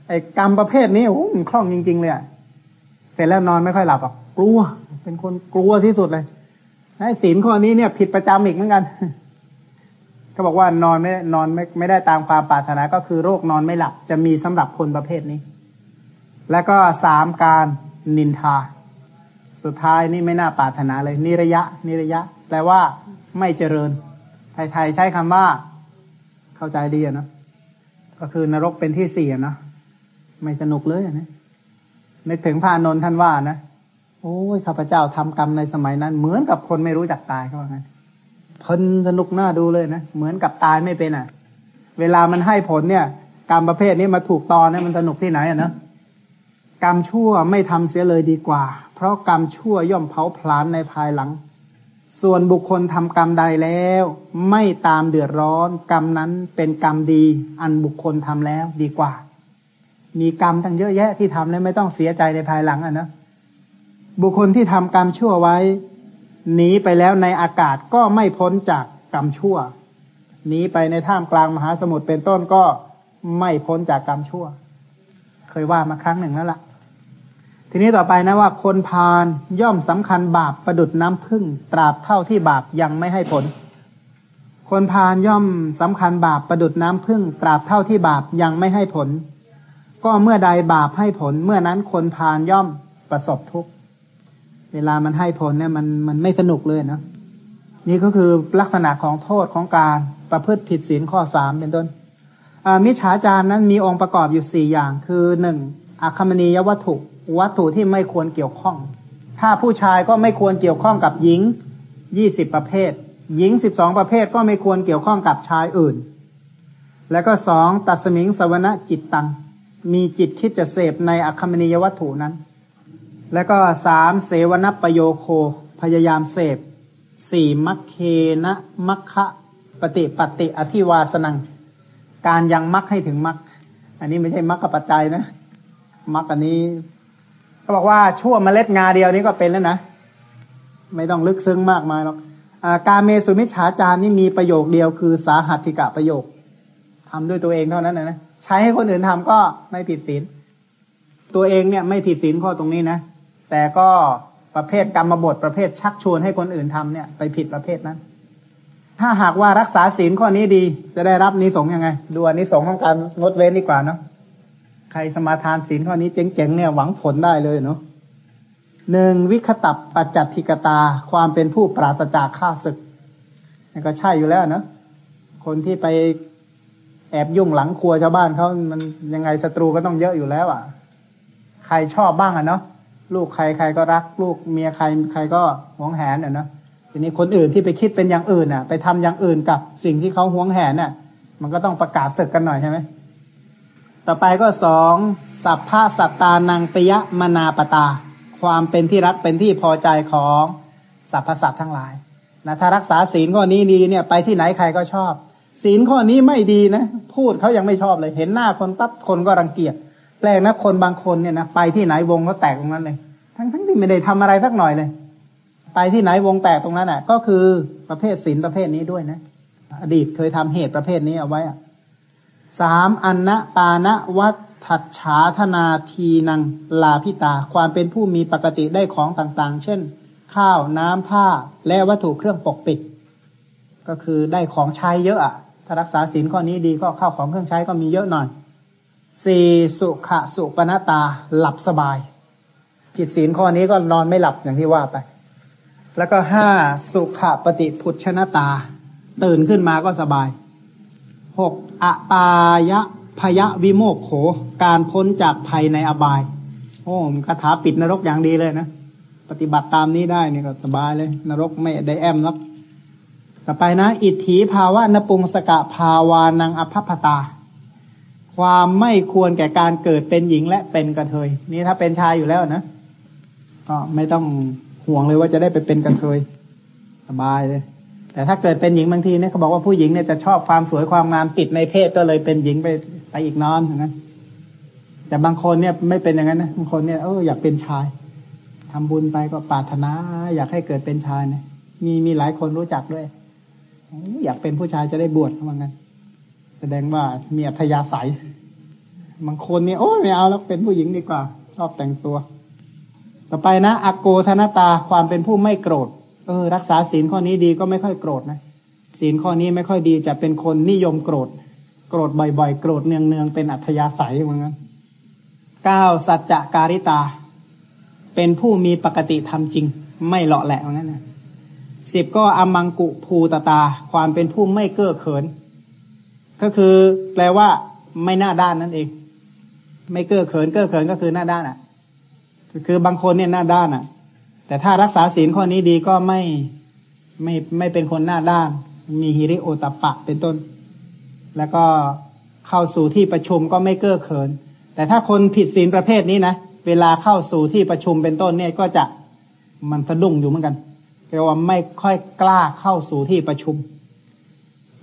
ไอ้กรรมประเภทนี้โอ้มคล่องจริง ๆ เลยอะเสร็จแล้วนอนไม่ค่อยหลับอะกลัว เป็นคนกลัวที่สุดเลยไอ้ศีลข้อนี้เนี่ยผิดประจำอีกเหมือนกันก็บอกว่านอนไม่นอนไม่ไม่ได้ตามความปรารถนา ก็คือโรคนอนไม่หลับจะมีสำหรับคนประเภทนี้ แล้วก็สามการนินทา สุดท้ายนี่ไม่น่าปรารถนาเลย นิระยะ นิระยะ แปลว่าไม่เจริญ ไทยๆใช้คำว่า เข้าใจดีอะเนาะก็คือนรกเป็นที่สี่อะเนาะไม่สนุกเลยนะนึกถึงพระนนท่านว่านะโอ้ยข้าพเจ้าทำกรรมในสมัยนั้น เหมือนกับคนไม่รู้จักตายเขาว่างั้นเพลินสนุกหน้าดูเลยนะเหมือนกับตายไม่เป็นอะ เวลามันให้ผลเนี่ย กรรมประเภทนี้มาถูกตอนเนี่ยมันสนุกที่ไหนอะนะกรรมชั่วไม่ทำเสียเลยดีกว่า เพราะกรรมชั่วย่อมเผาผลาญในภายหลัง ส่วนบุคคลทำกรรมใดแล้ว ไม่ตามเดือดร้อน กรรมนั้นเป็นกรรมดี อันบุคคลทำแล้วดีกว่า มีกรรมตั้งเยอะแยะที่ทำแล้วไม่ต้องเสียใจในภายหลังอะนะบุคคลที่ทำกรรมชั่วไว้หนีไปแล้วในอากาศก็ไม่พ้นจากกรรมชั่วหนีไปในท่ามกลางมหาสมุทรเป็นต้นก็ไม่พ้นจากกรรมชั่ว เคยว่ามาครั้งหนึ่งแล้วล่ะ ทีนี้ต่อไปนะว่าคนพาลย่อมสำคัญบาปประดุดน้ำพึ่งตราบเท่าที่บาปยังไม่ให้ผล คนพาลย่อมสำคัญบาปประดุดน้ำพึ่งตราบเท่าที่บาปยังไม่ให้ผล ก็เมื่อใดบาปให้ผล เมื่อนั้นคนพาลย่อมประสบทุกข์เวลามันให้ผลเนี่ยมันมันไม่สนุกเลยนะนี่ก็คือลักษณะของโทษของการประพฤติผิดศีลข้อสามเป็นต้นมิจฉาจารนั้นมีองค์ประกอบอยู่สี่อย่าง คือหนึ่งอัคมณียวัตถุ วัตถุที่ไม่ควรเกี่ยวข้อง ถ้าผู้ชายก็ไม่ควรเกี่ยวข้องกับหญิงยี่สิบประเภท หญิงสิบสองประเภทก็ไม่ควรเกี่ยวข้องกับชายอื่น แล้วก็สองตัสมิงสวนะจิตตัง มีจิตคิดจะเสพในอัคมณียวัตถุนั้น แล้วก็สามเสวนประโยโคพยายามเสพสี่มัคเคนะมัคคะปฏิปฏิอธิวาสนัง การยังมักให้ถึงมัก อันนี้ไม่ใช่มักกับปัจจัยนะ มักอันนี้ เขาบอกว่าชั่วเมล็ดงาเดียวนี้ก็เป็นแล้วนะ ไม่ต้องลึกซึ้งมากมายหรอกการเมสุมิชฌาจารนี่มีประโยคเดียวคือสาหัตถิกะประโยคทำด้วยตัวเองเท่านั้นนะใช้ให้คนอื่นทำก็ไม่ผิดศีลตัวเองเนี่ยไม่ผิดศีลข้อตรงนี้นะ แต่ก็ประเภทกรรมบทประเภทชักชวนให้คนอื่นทำเนี่ย ไปผิดประเภทนั้น ถ้าหากว่ารักษาศีลข้อนี้ดี จะได้รับนิสงยังไง ดูอนิสงของการงดเว้นดีกว่าเนาะ ใครสมาทานศีลข้อนี้เจ๋งๆเนี่ยหวังผลได้เลยเนาะหนึ่งวิคตับปัจจัติกตาความเป็นผู้ปราศจากข้าศึกนี่ก็ใช่อยู่แล้วเนาะคนที่ไปแอบยุ่งหลังครัวชาวบ้านเขามันยังไงศัตรูก็ต้องเยอะอยู่แล้วอะ ใครชอบบ้างอะเนาะลูกใครใครก็รัก ลูกเมียใครใครก็หวงแหนอะเนาะทีนี้คนอื่นที่ไปคิดเป็นอย่างอื่นอะ ไปทำอย่างอื่นกับสิ่งที่เขาหวงแหนน่ะ มันก็ต้องประกาศศึกกันหน่อยใช่ไหม ต่อไปก็สองสัพพะสัตตานังปยะมนาปตา ความเป็นที่รักเป็นที่พอใจของสรรพสัตว์ทั้งหลายนะถ้ารักษาศีลข้อนี้ดีเนี่ยไปที่ไหนใครก็ชอบ ศีลข้อนี้ไม่ดีนะ พูดเขายังไม่ชอบเลย เห็นหน้าคนปั๊บคนก็รังเกียจแปลกนะคนบางคนเนี่ยนะไปที่ไหนวงก็แตกตรงนั้นเลย ทั้งทั้งที่ไม่ได้ทำอะไรสักหน่อยเลย ไปที่ไหนวงแตกตรงนั้นอะ ก็คือประเภทศีลประเภทนี้ด้วยนะ อดีตเคยทำเหตุประเภทนี้เอาไว้อะ สามอันนะปานะวัฏฉาธนาทีนังลาพิตา ความเป็นผู้มีปกติได้ของต่างๆ เช่น ข้าวน้ำผ้าและวัตถุเครื่องปกปิด ก็คือได้ของใช้เยอะอะถ้ารักษาศีลข้อนี้ดีก็ข้าวของเครื่องใช้ก็มีเยอะหน่อยสี่สุขะสุปนตาหลับสบาย ผิดศีลข้อนี้ก็นอนไม่หลับอย่างที่ว่าไป แล้วก็ห้าสุขะปฏิพุชนตา ตื่นขึ้นมาก็สบาย หกอปายะพยะวิโมกโข การพ้นจากภัยในอบาย โอ้คาถาปิดนรกอย่างดีเลยนะ ปฏิบัติตามนี้ได้นี่ก็สบายเลย นรกไม่ได้แอมรับต่อไปนะ อิทธิภาวะนปุงสกะภาวานังอภพตา ความไม่ควรแก่การเกิดเป็นหญิงและเป็นกระเทย นี่ถ้าเป็นชายอยู่แล้วนะ ก็ไม่ต้องห่วงเลยว่าจะได้ไปเป็นกระเทย สบายเลย แต่ถ้าเกิดเป็นหญิงบางทีเนี่ยเขาบอกว่าผู้หญิงเนี่ยจะชอบความสวยความงามติดในเพศก็เลยเป็นหญิงไปไปอีกนอนอย่างนั้นแต่บางคนเนี่ยไม่เป็นอย่างนั้นนะบางคนเนี่ยเอออยากเป็นชายทำบุญไปก็ปรารถนา อยากให้เกิดเป็นชายเนี่ยมีมีหลายคนรู้จักด้วย อยากเป็นผู้ชายจะได้บวชเหมือนกันแสดงว่ามีอัธยาศัยบางคนเนี่ยโอ้ไม่เอาแล้วเป็นผู้หญิงดีกว่า ชอบแต่งตัว ต่อไปนะอโกธนตาความเป็นผู้ไม่โกรธ เออ รักษาศีลข้อนี้ดีก็ไม่ค่อยโกรธนะศีลข้อนี้ไม่ค่อยดีจะเป็นคนนิยมโกรธ โกรธบ่อยๆ โกรธเนืองๆ เป็นอัธยาศัยเหมือนกันเก้าสัจจะการิตา เป็นผู้มีปกติทำจริง ไม่เลาะแหละเหมือนกันนะสิบก็อมังกุภูตตา ความเป็นผู้ไม่เก้อเขิน ก็คือแปลว่า ไม่หน้าด้านนั่นเอง ไม่เก้อเขินเก้อเขินก็คือหน้าด้านอะ คือบางคนเนี่ยหน้าด้านอะ แต่ถ้ารักษาศีลข้อนี้ดีก็ไม่ไม่ไม่เป็นคนหน้าด้าน มีฮิริโอตปะเป็นต้น แล้วก็เข้าสู่ที่ประชุมก็ไม่เก้อเขิน แต่ถ้าคนผิดศีลประเภทนี้นะเวลาเข้าสู่ที่ประชุมเป็นต้นเนี่ยก็จะมันสะดุ้งอยู่เหมือนกันเรียกว่าไม่ค่อยกล้าเข้าสู่ที่ประชุม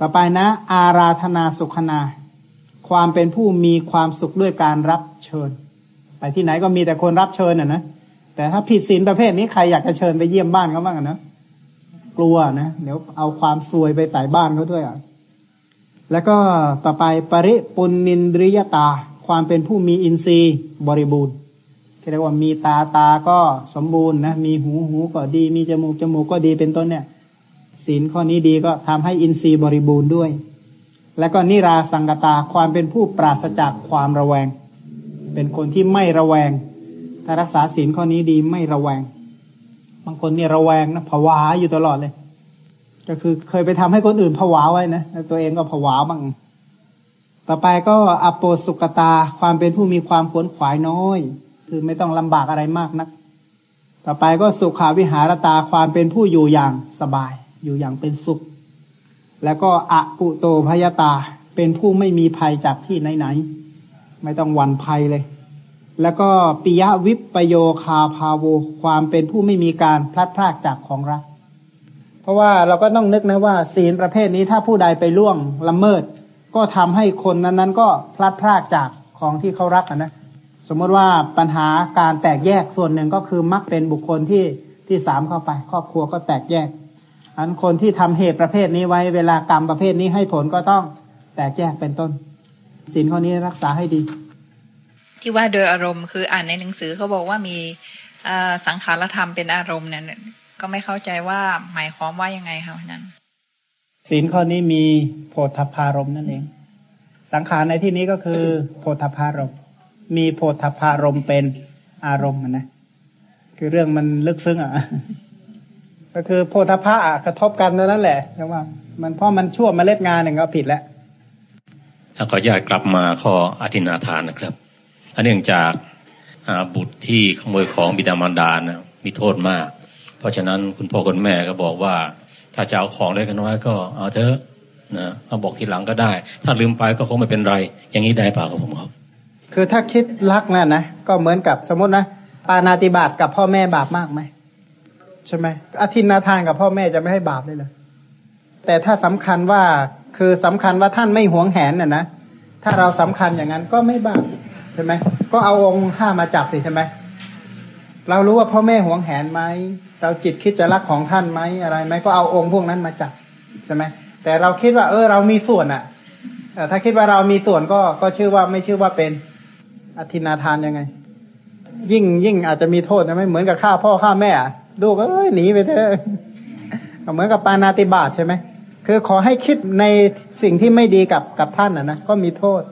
ต่อไปนะ อาราธนาสุขนา ความเป็นผู้มีความสุขด้วยการรับเชิญ ไปที่ไหนก็มีแต่คนรับเชิญอะนะ แต่ถ้าผิดศีลประเภทนี้ใครอยากจะเชิญไปเยี่ยมบ้านเขาบ้างนะกลัวนะเดี๋ยวเอาความซวยไปใส่บ้านเขาด้วยอะแล้วก็ต่อไปปริปุณนินดริยตา ความเป็นผู้มีอินทรีย์บริบูรณ์เรียกว่ามีตาตาก็สมบูรณ์นะมีหูหูก็ดี มีจมูกจมูกก็ดีเป็นต้นเนี่ย ศีลข้อนี้ดีก็ทำให้อินทรีย์บริบูรณ์ด้วย แล้วก็นิราสังกตาความเป็นผู้ปราศจากความระแวง เป็นคนที่ไม่ระแวง ถ้ารักษาศีลข้อนี้ดีไม่ระแวง บางคนเนี่ยระแวงนะผวาอยู่ตลอดเลย ก็คือเคยไปทำให้คนอื่นผวาไว้นะตัวเองก็ผวาบ้าง ต่อไปก็อโปสุกตาความเป็นผู้มีความขวนขวายน้อย คือไม่ต้องลำบากอะไรมากนัก ต่อไปก็สุขาวิหารตาความเป็นผู้อยู่อย่างสบาย อยู่อย่างเป็นสุข แล้วก็อะปุโตพยตาเป็นผู้ไม่มีภัยจากที่ไหนๆไม่ต้องหวั่นภัยเลย แล้วก็ปิยวิปปโยคาพาโวความเป็นผู้ไม่มีการพลัดพรากจากของรัก เพราะว่าเราก็ต้องนึกนะว่า ศีลประเภทนี้ถ้าผู้ใดไปล่วงละเมิด ก็ทำให้คนนั้นๆ ก็พลัดพรากจากของที่เขารักนะสมมติว่าปัญหาการแตกแยกส่วนหนึ่งก็คือมักเป็นบุคคลที่ที่สามเข้าไป ครอบครัวก็แตกแยก อันคนที่ทำเหตุประเภทนี้ไว้เวลากรรมประเภทนี้ให้ผลก็ต้องแตกแยกเป็นต้นศีลข้อนี้รักษาให้ดี ที่ว่าโดยอารมณ์คืออ่านในหนังสือเขาบอกว่ามีสังขารธรรมเป็นอารมณ์เนี่ยก็ไม่เข้าใจว่าหมายความว่ายังไงคะนั้นศีลข้อนี้มีโพธพารมนั่นเอง สังขารในที่นี้ก็คือ โพธพารมมีโพธพารมเป็นอารมณ์นะคือเรื่องมันลึกซึ้งอะ ก็คือโพธพะกระทบกันนั่นแหละใช่ว่า มันเพราะมันชั่วมาเล็ดงานหนึ่งก็ผิดแล้วถ้าขอญาตกลับมาข้ออธินาทานนะครับ อันเนื่องจากบุตรที่ขโมยของบิดามารดานะมีโทษมาก เพราะฉะนั้นคุณพ่อคุณแม่ก็บอกว่า ถ้าจะเอาของเล็กน้อยก็เอาเถอะนะมาบอกทีหลังก็ได้ ถ้าลืมไปก็คงไม่เป็นไร อย่างนี้ได้ป่าครับผมครับ คือถ้าคิดรักนั่นนะก็เหมือนกับสมมตินะปานาติบาตกับพ่อแม่บาปมากไหมใช่ไหมอธินาทานกับพ่อแม่จะไม่ให้บาปเลยเลยแต่ถ้าสำคัญว่าคือสำคัญว่าท่านไม่หวงแหนน่ะนะถ้าเราสำคัญอย่างนั้นก็ไม่บาป ใช่ไหมก็เอาองค์ห้ามาจับสิใช่ไหมเรารู้ว่าพ่อแม่หวงแหนไหมเราจิตคิดจะรักของท่านไหมอะไรไหมก็เอาองค์พวกนั้นมาจับใช่ไหมแต่เราคิดว่า เออ เรามีส่วนอะ่ะถ้าคิดว่าเรามีส่วนก็ก็ชื่อว่าไม่ชื่อว่าเป็นอธินาทานยังไง ยิ่งยิ่งอาจจะมีโทษนะไม่เหมือนกับฆ่าพ่อฆ่าแม่ดูก็เอ้ยหนีไปเถอะเหมือนกับปานาติบาตใช่ไหมคือขอให้คิดในสิ่งที่ไม่ดีกับกับท่านนะนะก็มีโทษ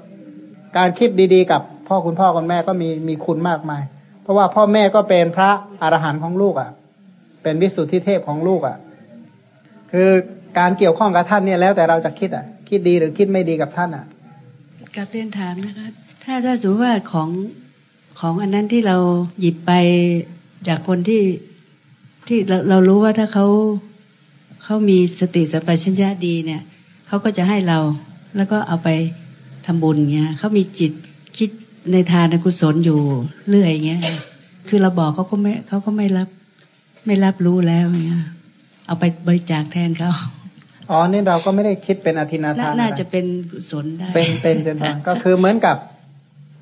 การคิดดีๆกับ พ่อคุณพ่อคุณแม่ก็มีมีคุณมากมาย เพราะว่าพ่อแม่ก็เป็นพระอรหันต์ของลูกอะ่ะ เป็นวิสุทธิเทพของลูกอะ่ะ คือการเกี่ยวข้องกับท่านเนี่ยแล้วแต่เราจะคิดอะ คิดดีหรือคิดไม่ดีกับท่านอะกับเรียนถามนะคะ ถ้าถ้าสมมติว่าของของอันนั้นที่เราหยิบไปจากคนที่ที่เราเรารู้ว่าถ้าเขาเขามีสติสัมปชัญญะดีเนี่ยเขาก็จะให้เราแล้วก็เอาไปทำบุญเงี้ยเขามีจิตคิด ในทานกุศลอยู่เรื่อยเงี้ย คือเราบอกเขาก็ไม่เขาก็ไม่รับ ไม่รับรู้แล้วเงี้ย เอาไปบริจาคแทนเขาอ๋อ นี่เราก็ไม่ได้คิดเป็นอธินาทาน น่าจะเป็นกุศลได้ เป็นเป็นเจนทานก็คือเหมือนกับ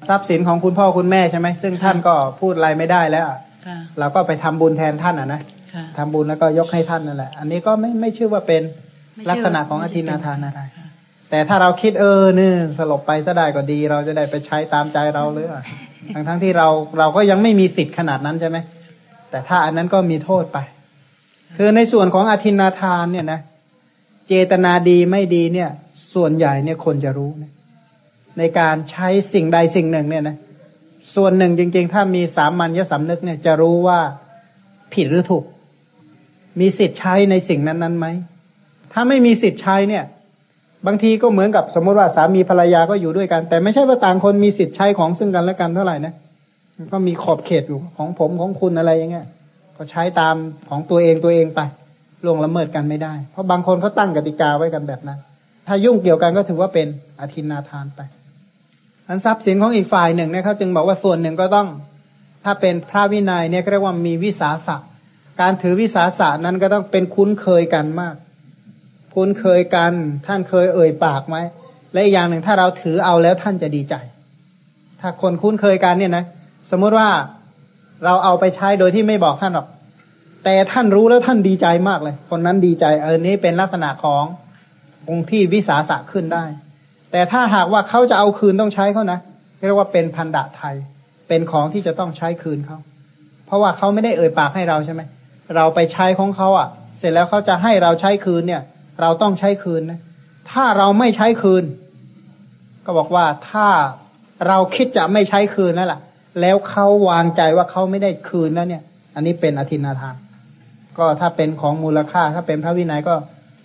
ทรัพย์สินของคุณพ่อคุณแม่ใช่ไหม ซึ่งท่านก็พูดอะไรไม่ได้แล้วเราก็ไปทำบุญแทนท่านอะนะทำบุญแล้วก็ยกให้ท่านนั่นแหละ อันนี้ก็ไม่ไม่ชื่อว่าเป็นลักษณะของอธินาทานอะไร แต่ถ้าเราคิดเออเนี่ยสลบไปจะได้ก็ดี เราจะได้ไปใช้ตามใจเราเลยทั้งทั้งที่เราเราก็ยังไม่มีสิทธิ์ขนาดนั้นใช่ไหมแต่ถ้าอันนั้นก็มีโทษไป คือในส่วนของอธินาทานเนี่ยนะ เจตนาดีไม่ดีเนี่ย ส่วนใหญ่เนี่ยคนจะรู้นะในการใช้สิ่งใดสิ่งหนึ่งเนี่ยนะส่วนหนึ่งจริงๆ ถ้ามีสามัญญสำนึกเนี่ยจะรู้ว่าผิดหรือถูก มีสิทธิ์ใช้ในสิ่งนั้นๆไหม ถ้าไม่มีสิทธิ์ใช้เนี่ย บางทีก็เหมือนกับสมมติว่าสามีภรรยาก็อยู่ด้วยกัน แต่ไม่ใช่ว่าต่างคนมีสิทธิ์ใช้ของซึ่งกันและกันเท่าไหร่นะก็มีขอบเขตอยู่ของผมของคุณอะไรอย่างเงี้ยก็ใช้ตามของตัวเองตัวเองไปล่วงละเมิดกันไม่ได้ เพราะบางคนเขาตั้งกติกาไว้กันแบบนั้น ถ้ายุ่งเกี่ยวกันก็ถือว่าเป็นอธินาทานไปอันทรัพย์สินของอีกฝ่ายหนึ่งเนี่ยเขาจึงบอกว่าส่วนหนึ่งก็ต้อง ถ้าเป็นพระวินัยเนี่ยเรียกว่ามีวิสาสะการถือวิสาสะนั้นก็ต้องเป็นคุ้นเคยกันมาก คุ้นเคยกัน ท่านเคยเอ่ยปากไหมและอีกอย่างหนึ่งถ้าเราถือเอาแล้วท่านจะดีใจ ถ้าคนคุ้นเคยกันเนี่ยนะสมมติว่าเราเอาไปใช้โดยที่ไม่บอกท่านหรอก แต่ท่านรู้แล้วท่านดีใจมากเลย คนนั้นดีใจเออนี้เป็นลักษณะขององค์ที่วิสาสะขึ้นได้ แต่ถ้าหากว่าเขาจะเอาคืนต้องใช้เขานะเรียกว่าเป็นพันดะไทย เป็นของที่จะต้องใช้คืนเขาเพราะว่าเขาไม่ได้เอ่ยปากให้เราใช่ไหมเราไปใช้ของเขาอะ เสร็จแล้วเขาจะให้เราใช้คืนเนี่ย เราต้องใช้คืนนะ ถ้าเราไม่ใช้คืน ก็บอกว่าถ้าเราคิดจะไม่ใช้คืนนั่นแหละแล้วเขาวางใจว่าเขาไม่ได้คืนแล้วเนี่ย อันนี้เป็นอธินาทาน ก็ถ้าเป็นของมูลค่า ถ้าเป็นพระวินัยก็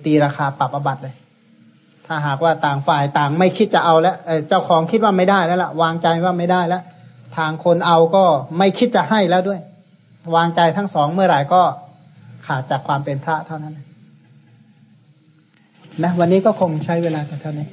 ตีราคาปรับอบัตเลย ถ้าหากว่าต่างฝ่ายต่างไม่คิดจะเอาแล้วเจ้าของคิดว่าไม่ได้แล้วล่ะ วางใจว่าไม่ได้แล้ว ทางคนเอาก็ไม่คิดจะให้แล้วด้วย วางใจทั้งสองเมื่อไหร่ก็ขาดจากความเป็นพระเท่านั้น นะวันนี้ก็คงใช้เวลาแต่เท่านี้